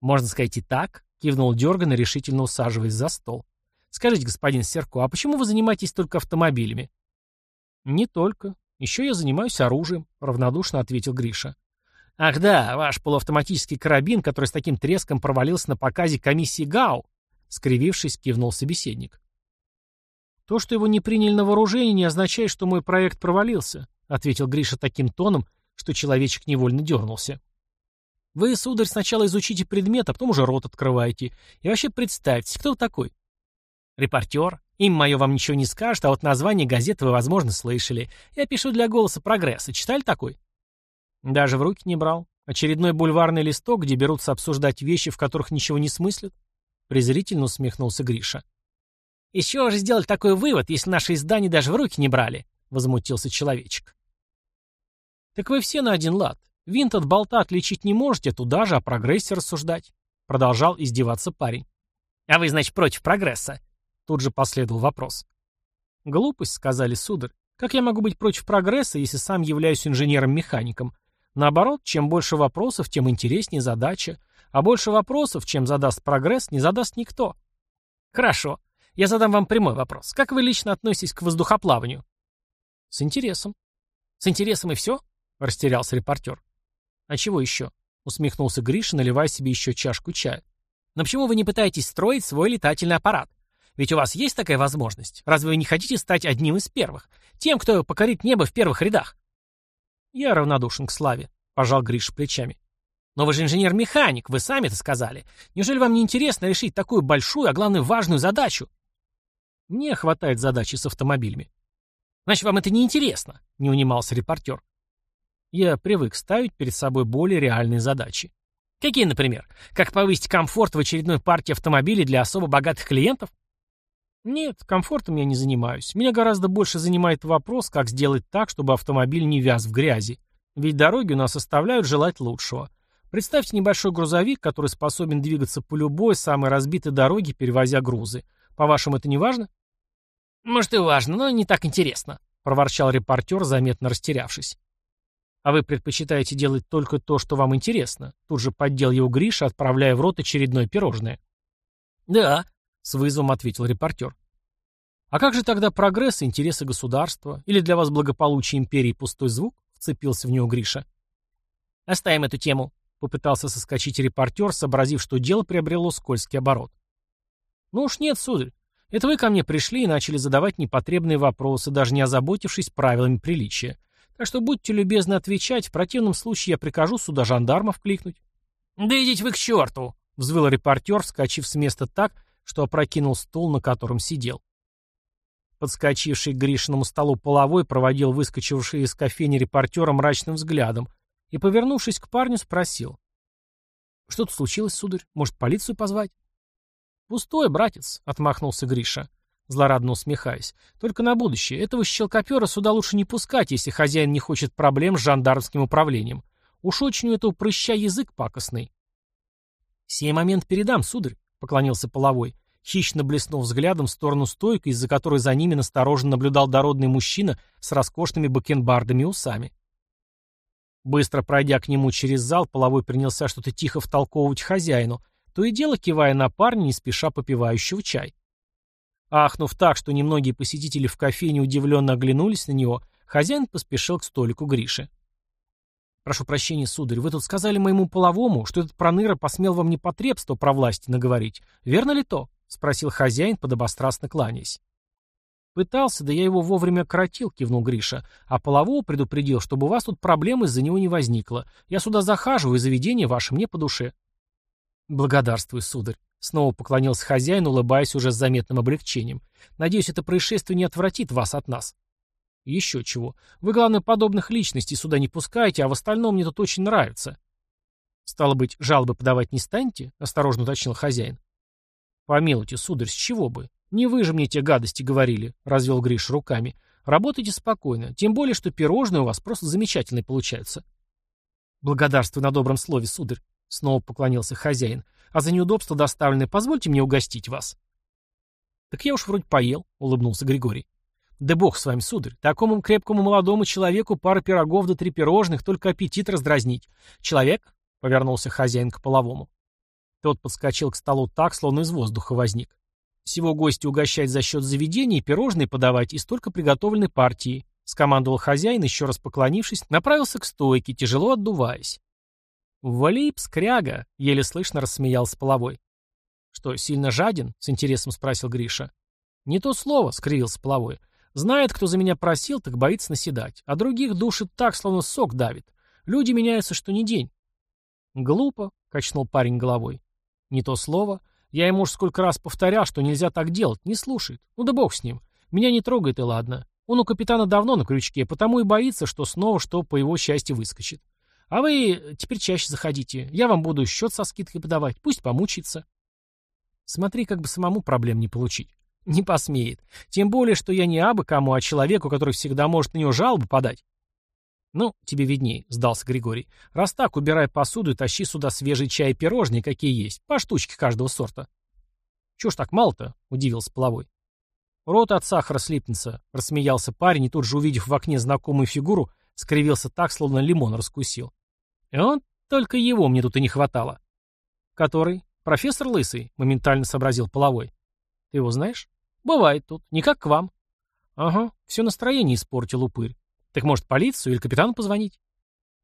Speaker 1: «Можно сказать и так», — кивнул Дерган, решительно усаживаясь за стол. «Скажите, господин Серко, а почему вы занимаетесь только автомобилями?» «Не только. «Еще я занимаюсь оружием», — равнодушно ответил Гриша. «Ах да, ваш полуавтоматический карабин, который с таким треском провалился на показе комиссии ГАУ», — скривившись, кивнул собеседник. То, что его не приняли на вооружение, не означает, что мой проект провалился, ответил Гриша таким тоном, что человечек невольно дернулся. Вы, сударь, сначала изучите предмет, а потом уже рот открываете. И вообще представьте, кто вы такой? Репортер. Им мое вам ничего не скажет, а вот название газеты вы, возможно, слышали. Я пишу для «Голоса прогресса». Читали такой? Даже в руки не брал. Очередной бульварный листок, где берутся обсуждать вещи, в которых ничего не смыслят? Презрительно усмехнулся Гриша. «Из чего же сделать такой вывод, если наши издания даже в руки не брали?» — возмутился человечек. «Так вы все на один лад. Винт от болта отличить не можете, туда же о прогрессе рассуждать», — продолжал издеваться парень. «А вы, значит, против прогресса?» Тут же последовал вопрос. «Глупость», — сказали сударь. «Как я могу быть против прогресса, если сам являюсь инженером-механиком? Наоборот, чем больше вопросов, тем интереснее задача. А больше вопросов, чем задаст прогресс, не задаст никто». «Хорошо. Я задам вам прямой вопрос. Как вы лично относитесь к воздухоплаванию? С интересом. С интересом и все? Растерялся репортер. А чего еще? Усмехнулся Гриша, наливая себе еще чашку чая. Но почему вы не пытаетесь строить свой летательный аппарат? Ведь у вас есть такая возможность. Разве вы не хотите стать одним из первых? Тем, кто покорит небо в первых рядах? Я равнодушен к славе, пожал Гриш плечами. Но вы же инженер-механик, вы сами это сказали. Неужели вам не интересно решить такую большую, а главное важную задачу? Мне хватает задачи с автомобилями. Значит, вам это не интересно, не унимался репортер. Я привык ставить перед собой более реальные задачи. Какие, например? Как повысить комфорт в очередной партии автомобилей для особо богатых клиентов? Нет, комфортом я не занимаюсь. Меня гораздо больше занимает вопрос, как сделать так, чтобы автомобиль не вяз в грязи. Ведь дороги у нас оставляют желать лучшего. Представьте небольшой грузовик, который способен двигаться по любой самой разбитой дороге, перевозя грузы. По-вашему, это не важно? Может и важно, но не так интересно, проворчал репортер, заметно растерявшись. А вы предпочитаете делать только то, что вам интересно? Тут же поддел его Гриша, отправляя в рот очередное пирожное. Да, с вызовом ответил репортер. А как же тогда прогресс и интересы государства? Или для вас благополучие империи пустой звук? Вцепился в него Гриша. Оставим эту тему, попытался соскочить репортер, сообразив, что дело приобрело скользкий оборот. Ну уж нет, сударь. Это вы ко мне пришли и начали задавать непотребные вопросы, даже не озаботившись правилами приличия. Так что будьте любезны отвечать, в противном случае я прикажу сюда жандармов кликнуть. «Да идите вы к черту!» — взвыл репортер, вскочив с места так, что опрокинул стул, на котором сидел. Подскочивший к Гришиному столу половой проводил выскочивший из кофейни репортера мрачным взглядом и, повернувшись к парню, спросил. «Что тут случилось, сударь? Может, полицию позвать?» «Пустой, братец», — отмахнулся Гриша, злорадно усмехаясь. «Только на будущее. Этого щелкопера сюда лучше не пускать, если хозяин не хочет проблем с жандармским управлением. Уж очень у этого прыща язык пакостный». «Сей момент передам, сударь», — поклонился половой, хищно блеснув взглядом в сторону стойки, из-за которой за ними настороженно наблюдал дородный мужчина с роскошными бакенбардами и усами. Быстро пройдя к нему через зал, половой принялся что-то тихо втолковывать хозяину, то и дело кивая на парня, не спеша попивающего чай. Ахнув так, что немногие посетители в кофейне удивленно оглянулись на него, хозяин поспешил к столику Гриши. «Прошу прощения, сударь, вы тут сказали моему половому, что этот проныра посмел вам непотребство про власти наговорить. Верно ли то?» — спросил хозяин, подобострастно кланяясь. «Пытался, да я его вовремя коротил», — кивнул Гриша. «А полового предупредил, чтобы у вас тут проблем из-за него не возникло. Я сюда захаживаю, и заведение ваше мне по душе». «Благодарствую, сударь», — снова поклонился хозяин, улыбаясь уже с заметным облегчением. «Надеюсь, это происшествие не отвратит вас от нас». «Еще чего. Вы, главное, подобных личностей сюда не пускаете, а в остальном мне тут очень нравится». «Стало быть, жалобы подавать не станете?» — осторожно уточнил хозяин. «Помилуйте, сударь, с чего бы? Не вы же мне те гадости говорили», — развел Гриш руками. «Работайте спокойно, тем более, что пирожные у вас просто замечательные получаются». «Благодарствую на добром слове, сударь», Снова поклонился хозяин. «А за неудобство доставленное позвольте мне угостить вас». «Так я уж вроде поел», — улыбнулся Григорий. «Да бог с вами, сударь. Такому крепкому молодому человеку пара пирогов да три пирожных, только аппетит раздразнить. Человек?» — повернулся хозяин к половому. Тот подскочил к столу так, словно из воздуха возник. «Всего гостя угощать за счет заведения, пирожные подавать из только приготовленной партии», — скомандовал хозяин, еще раз поклонившись, направился к стойке, тяжело отдуваясь. «Валип, скряга!» — еле слышно рассмеялся половой. «Что, сильно жаден?» — с интересом спросил Гриша. «Не то слово», — скривился половой. «Знает, кто за меня просил, так боится наседать. А других душит так, словно сок давит. Люди меняются, что ни день». «Глупо», — качнул парень головой. «Не то слово. Я ему уж сколько раз повторял, что нельзя так делать. Не слушает. Ну да бог с ним. Меня не трогает и ладно. Он у капитана давно на крючке, потому и боится, что снова что по его счастью выскочит. А вы теперь чаще заходите. Я вам буду счет со скидкой подавать. Пусть помучится. Смотри, как бы самому проблем не получить. Не посмеет. Тем более, что я не абы кому, а человеку, который всегда может на него жалобу подать. «Ну, тебе видней», — сдался Григорий. «Раз так, убирай посуду и тащи сюда свежий чай и пирожные, какие есть, по штучке каждого сорта». «Чего ж так мало-то?» — удивился половой. «Рот от сахара слипнется», — рассмеялся парень и тут же, увидев в окне знакомую фигуру, скривился так, словно лимон раскусил. И он только его мне тут и не хватало. «Который? Профессор Лысый?» — моментально сообразил половой. «Ты его знаешь?» «Бывает тут. Не как к вам». «Ага, все настроение испортил упырь. Так может, полицию или капитану позвонить?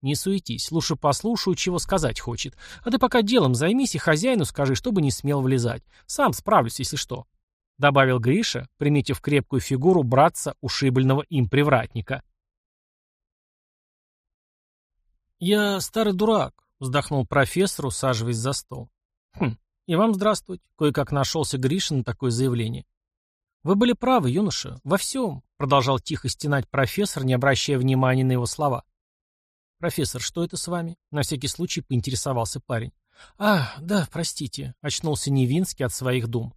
Speaker 1: Не суетись, лучше послушаю, чего сказать хочет. А ты пока делом займись и хозяину скажи, чтобы не смел влезать. Сам справлюсь, если что. Добавил Гриша, приметив крепкую фигуру братца ушибленного им привратника. «Я старый дурак», — вздохнул профессор, усаживаясь за стол. «Хм, и вам здравствуйте», — кое-как нашелся Гриша на такое заявление. «Вы были правы, юноша, во всем», — продолжал тихо стенать профессор, не обращая внимания на его слова. «Профессор, что это с вами?» — на всякий случай поинтересовался парень. «А, да, простите», — очнулся Невинский от своих дум.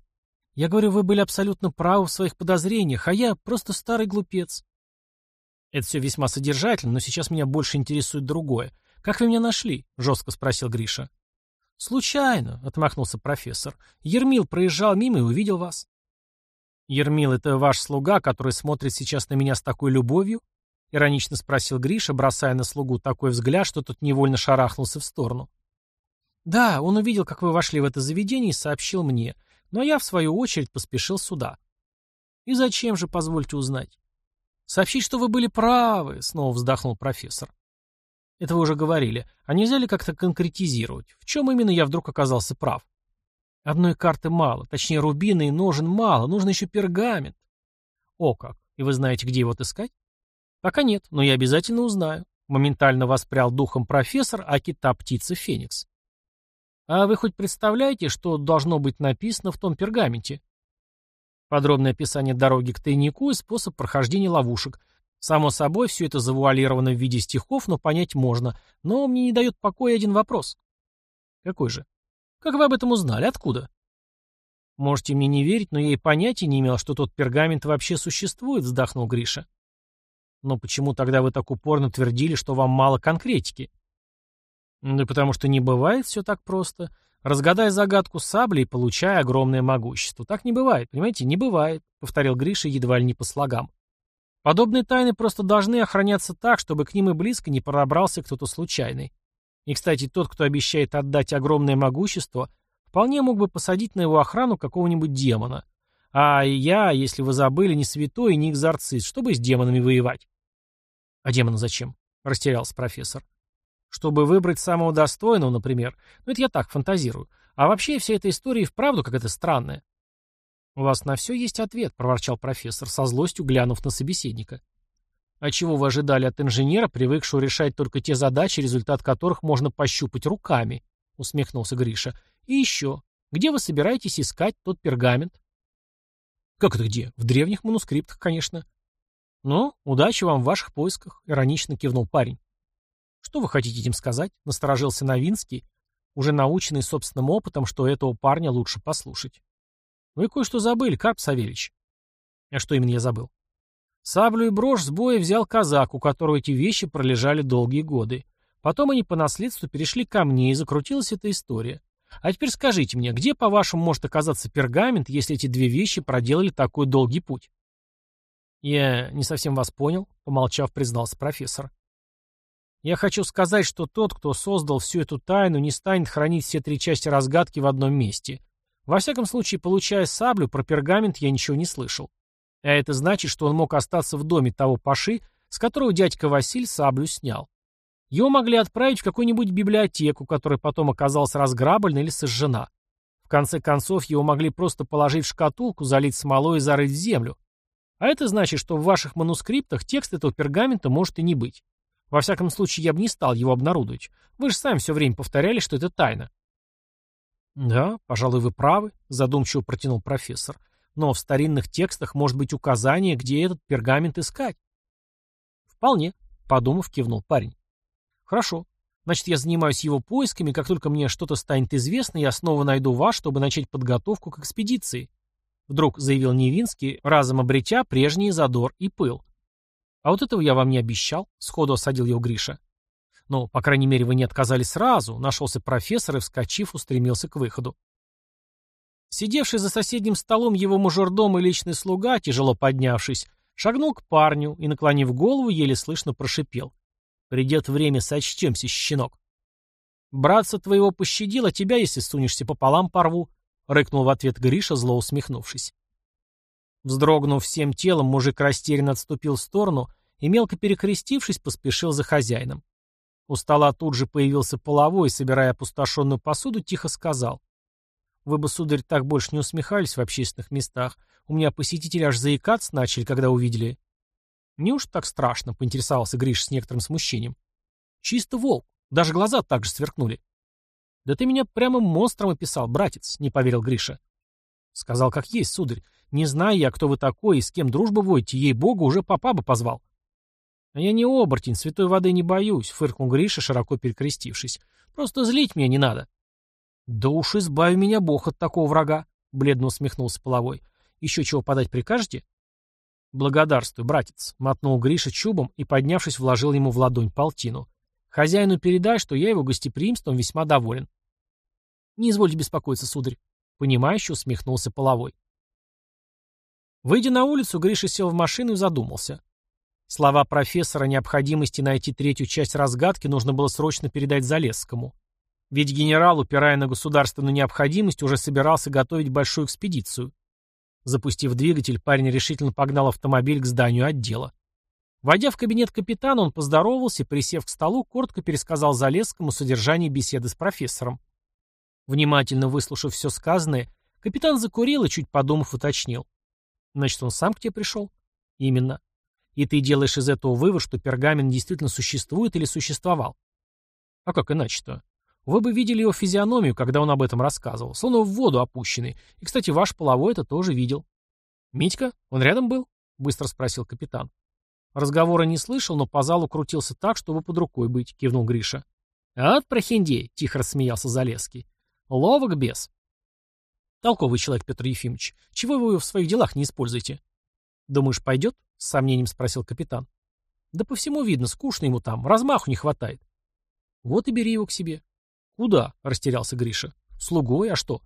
Speaker 1: «Я говорю, вы были абсолютно правы в своих подозрениях, а я просто старый глупец». «Это все весьма содержательно, но сейчас меня больше интересует другое. Как вы меня нашли?» — жестко спросил Гриша. «Случайно», — отмахнулся профессор. «Ермил проезжал мимо и увидел вас». «Ермил, это ваш слуга, который смотрит сейчас на меня с такой любовью?» — иронично спросил Гриша, бросая на слугу такой взгляд, что тот невольно шарахнулся в сторону. «Да, он увидел, как вы вошли в это заведение и сообщил мне, но я, в свою очередь, поспешил сюда». «И зачем же, позвольте узнать?» «Сообщить, что вы были правы», — снова вздохнул профессор. «Это вы уже говорили. А нельзя ли как-то конкретизировать? В чем именно я вдруг оказался прав?» Одной карты мало, точнее рубины и ножен мало, нужно еще пергамент. О как, и вы знаете, где его отыскать? Пока нет, но я обязательно узнаю. Моментально воспрял духом профессор, а кита птица Феникс. А вы хоть представляете, что должно быть написано в том пергаменте? Подробное описание дороги к тайнику и способ прохождения ловушек. Само собой, все это завуалировано в виде стихов, но понять можно. Но мне не дает покоя один вопрос. Какой же? Как вы об этом узнали? Откуда? Можете мне не верить, но я и понятия не имел, что тот пергамент вообще существует, вздохнул Гриша. Но почему тогда вы так упорно твердили, что вам мало конкретики? Да потому что не бывает все так просто. Разгадай загадку сабли и получай огромное могущество. Так не бывает, понимаете? Не бывает, повторил Гриша едва ли не по слогам. Подобные тайны просто должны охраняться так, чтобы к ним и близко не пробрался кто-то случайный. И, кстати, тот, кто обещает отдать огромное могущество, вполне мог бы посадить на его охрану какого-нибудь демона. А я, если вы забыли, не святой и не экзорцист, чтобы с демонами воевать. А демона зачем? Растерялся профессор. Чтобы выбрать самого достойного, например. Ну, это я так фантазирую. А вообще вся эта история и вправду какая-то странная. «У вас на все есть ответ», — проворчал профессор, со злостью глянув на собеседника. А чего вы ожидали от инженера, привыкшего решать только те задачи, результат которых можно пощупать руками? Усмехнулся Гриша. И еще. Где вы собираетесь искать тот пергамент? Как это где? В древних манускриптах, конечно. Ну, удачи вам в ваших поисках, иронично кивнул парень. Что вы хотите этим сказать? Насторожился Новинский, уже наученный собственным опытом, что этого парня лучше послушать. Вы кое-что забыли, Карп Савельич. А что именно я забыл? Саблю и брошь с боя взял казак, у которого эти вещи пролежали долгие годы. Потом они по наследству перешли ко мне, и закрутилась эта история. А теперь скажите мне, где, по-вашему, может оказаться пергамент, если эти две вещи проделали такой долгий путь? Я не совсем вас понял, помолчав, признался профессор. Я хочу сказать, что тот, кто создал всю эту тайну, не станет хранить все три части разгадки в одном месте. Во всяком случае, получая саблю, про пергамент я ничего не слышал. А это значит, что он мог остаться в доме того Паши, с которого дядька Василь саблю снял. Его могли отправить в какую-нибудь библиотеку, которая потом оказалась разграблена или сожжена. В конце концов, его могли просто положить в шкатулку, залить смолой и зарыть в землю. А это значит, что в ваших манускриптах текст этого пергамента может и не быть. Во всяком случае, я бы не стал его обнародовать. Вы же сами все время повторяли, что это тайна. Да, пожалуй, вы правы, задумчиво протянул профессор. Но в старинных текстах может быть указание, где этот пергамент искать. Вполне, подумав, кивнул парень. Хорошо. Значит, я занимаюсь его поисками, как только мне что-то станет известно, я снова найду вас, чтобы начать подготовку к экспедиции. Вдруг заявил Невинский, разом обретя прежний задор и пыл. А вот этого я вам не обещал, сходу осадил его Гриша. Но, по крайней мере, вы не отказали сразу, нашелся профессор и, вскочив, устремился к выходу. Сидевший за соседним столом его мажордом и личный слуга, тяжело поднявшись, шагнул к парню и, наклонив голову, еле слышно прошипел. «Придет время, сочтемся, щенок». «Братца твоего пощадил, а тебя, если сунешься пополам, порву», — рыкнул в ответ Гриша, зло усмехнувшись. Вздрогнув всем телом, мужик растерянно отступил в сторону и, мелко перекрестившись, поспешил за хозяином. У стола тут же появился половой, собирая опустошенную посуду, тихо сказал. Вы бы, сударь, так больше не усмехались в общественных местах. У меня посетители аж заикаться начали, когда увидели. Неужто так страшно, поинтересовался Гриш с некоторым смущением. Чисто волк. Даже глаза так же сверкнули. Да ты меня прямо монстром описал, братец, не поверил Гриша. Сказал, как есть, сударь. Не знаю я, кто вы такой и с кем дружбу водите, ей-богу, уже папа бы позвал. А я не оборотень, святой воды не боюсь, фыркнул Гриша, широко перекрестившись. Просто злить меня не надо. «Да уж избави меня Бог от такого врага», — бледно усмехнулся половой. «Еще чего подать прикажете?» «Благодарствуй, братец», — мотнул Гриша чубом и, поднявшись, вложил ему в ладонь полтину. «Хозяину передай, что я его гостеприимством весьма доволен». «Не извольте беспокоиться, сударь», — понимающе усмехнулся половой. Выйдя на улицу, Гриша сел в машину и задумался. Слова профессора о необходимости найти третью часть разгадки нужно было срочно передать Залесскому. Ведь генерал, упирая на государственную необходимость, уже собирался готовить большую экспедицию. Запустив двигатель, парень решительно погнал автомобиль к зданию отдела. Войдя в кабинет капитана, он поздоровался и, присев к столу, коротко пересказал Залесскому содержание беседы с профессором. Внимательно выслушав все сказанное, капитан закурил и, чуть подумав, уточнил. «Значит, он сам к тебе пришел?» «Именно. И ты делаешь из этого вывод, что пергамент действительно существует или существовал?» «А как иначе-то? Вы бы видели его физиономию, когда он об этом рассказывал, словно в воду опущенный. И, кстати, ваш половой это тоже видел. «Митька? Он рядом был?» — быстро спросил капитан. Разговора не слышал, но по залу крутился так, чтобы под рукой быть, кивнул Гриша. «От прохиндей!» — тихо рассмеялся Залеский. «Ловок без». «Толковый человек, Петр Ефимович. Чего вы в своих делах не используете?» «Думаешь, пойдет?» — с сомнением спросил капитан. «Да по всему видно, скучно ему там, размаху не хватает». «Вот и бери его к себе. «Куда?» — растерялся Гриша. «Слугой, а что?»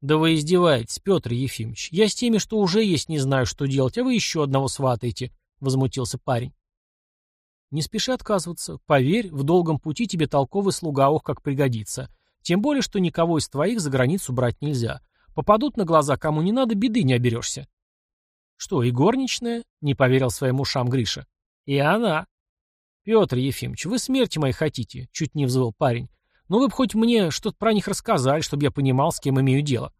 Speaker 1: «Да вы издеваетесь, Петр Ефимович. Я с теми, что уже есть, не знаю, что делать, а вы еще одного сватаете», — возмутился парень. «Не спеши отказываться. Поверь, в долгом пути тебе толковый слуга, ох, как пригодится. Тем более, что никого из твоих за границу брать нельзя. Попадут на глаза, кому не надо, беды не оберешься». «Что, и горничная?» — не поверил своим ушам Гриша. «И она». «Петр Ефимович, вы смерти моей хотите», — чуть не взвыл парень. Ну вы бы хоть мне что-то про них рассказали, чтобы я понимал, с кем имею дело.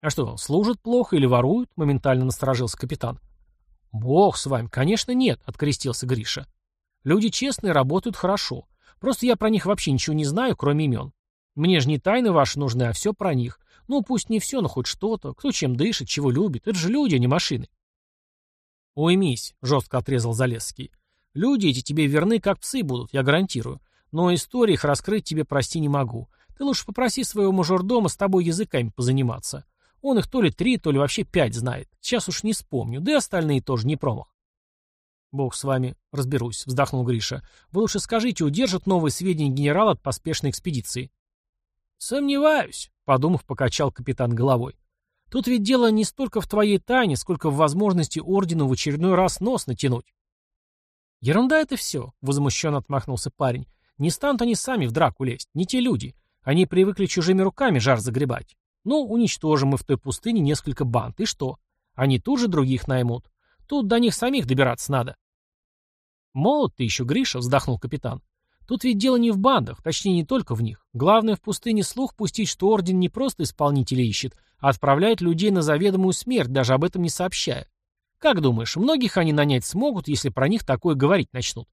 Speaker 1: А что, служат плохо или воруют? Моментально насторожился капитан. Бог с вами, конечно, нет, открестился Гриша. Люди честные, работают хорошо. Просто я про них вообще ничего не знаю, кроме имен. Мне же не тайны ваши нужны, а все про них. Ну, пусть не все, но хоть что-то. Кто чем дышит, чего любит. Это же люди, а не машины. Уймись, жестко отрезал Залесский. Люди эти тебе верны, как псы будут, я гарантирую. Но истории их раскрыть тебе прости не могу. Ты лучше попроси своего мажордома с тобой языками позаниматься. Он их то ли три, то ли вообще пять знает. Сейчас уж не вспомню, да и остальные тоже не промах. Бог с вами, разберусь, вздохнул Гриша. Вы лучше скажите, удержат новые сведения генерала от поспешной экспедиции? Сомневаюсь, подумав, покачал капитан головой. Тут ведь дело не столько в твоей тайне, сколько в возможности ордену в очередной раз нос натянуть. Ерунда это все, возмущенно отмахнулся парень. Не станут они сами в драку лезть, не те люди. Они привыкли чужими руками жар загребать. Ну, уничтожим мы в той пустыне несколько банд, и что? Они тут же других наймут. Тут до них самих добираться надо. Молод ты еще, Гриша, вздохнул капитан. Тут ведь дело не в бандах, точнее не только в них. Главное в пустыне слух пустить, что орден не просто исполнителя ищет, а отправляет людей на заведомую смерть, даже об этом не сообщая. Как думаешь, многих они нанять смогут, если про них такое говорить начнут?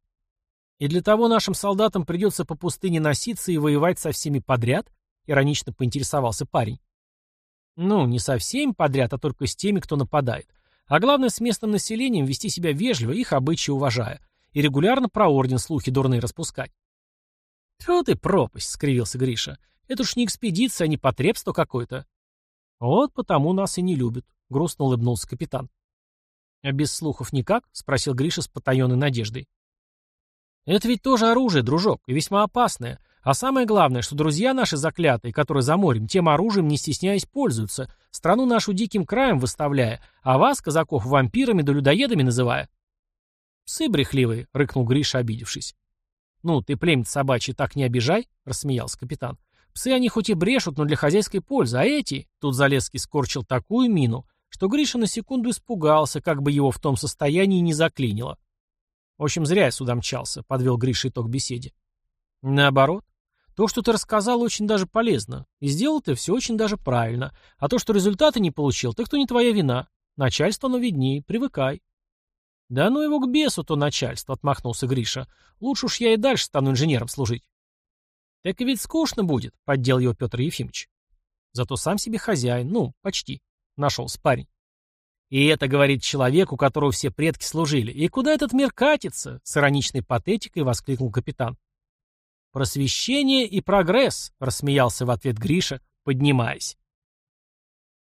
Speaker 1: И для того нашим солдатам придется по пустыне носиться и воевать со всеми подряд? Иронично поинтересовался парень. Ну, не со всеми подряд, а только с теми, кто нападает. А главное, с местным населением вести себя вежливо, их обычаи уважая. И регулярно про орден слухи дурные распускать. «Тьфу ты, пропасть!» — скривился Гриша. «Это уж не экспедиция, а не потребство какое-то». «Вот потому нас и не любят», — грустно улыбнулся капитан. «А без слухов никак?» — спросил Гриша с потаенной надеждой. «Это ведь тоже оружие, дружок, и весьма опасное. А самое главное, что друзья наши заклятые, которые за морем, тем оружием не стесняясь пользуются, страну нашу диким краем выставляя, а вас, казаков, вампирами да людоедами называя». «Псы брехливые», — рыкнул Гриша, обидевшись. «Ну, ты племя собачье так не обижай», — рассмеялся капитан. «Псы они хоть и брешут, но для хозяйской пользы, а эти...» Тут Залесский скорчил такую мину, что Гриша на секунду испугался, как бы его в том состоянии не заклинило. В общем, зря я сюда мчался, подвел Гриша итог беседе. Наоборот. То, что ты рассказал, очень даже полезно. И сделал ты все очень даже правильно. А то, что результаты не получил, так то не твоя вина. Начальство оно виднее, привыкай. Да ну его к бесу, то начальство, отмахнулся Гриша. Лучше уж я и дальше стану инженером служить. Так и ведь скучно будет, поддел его Петр Ефимович. Зато сам себе хозяин, ну, почти. Нашелся парень. И это говорит человек, у которого все предки служили. И куда этот мир катится? С ироничной патетикой воскликнул капитан. Просвещение и прогресс, рассмеялся в ответ Гриша, поднимаясь.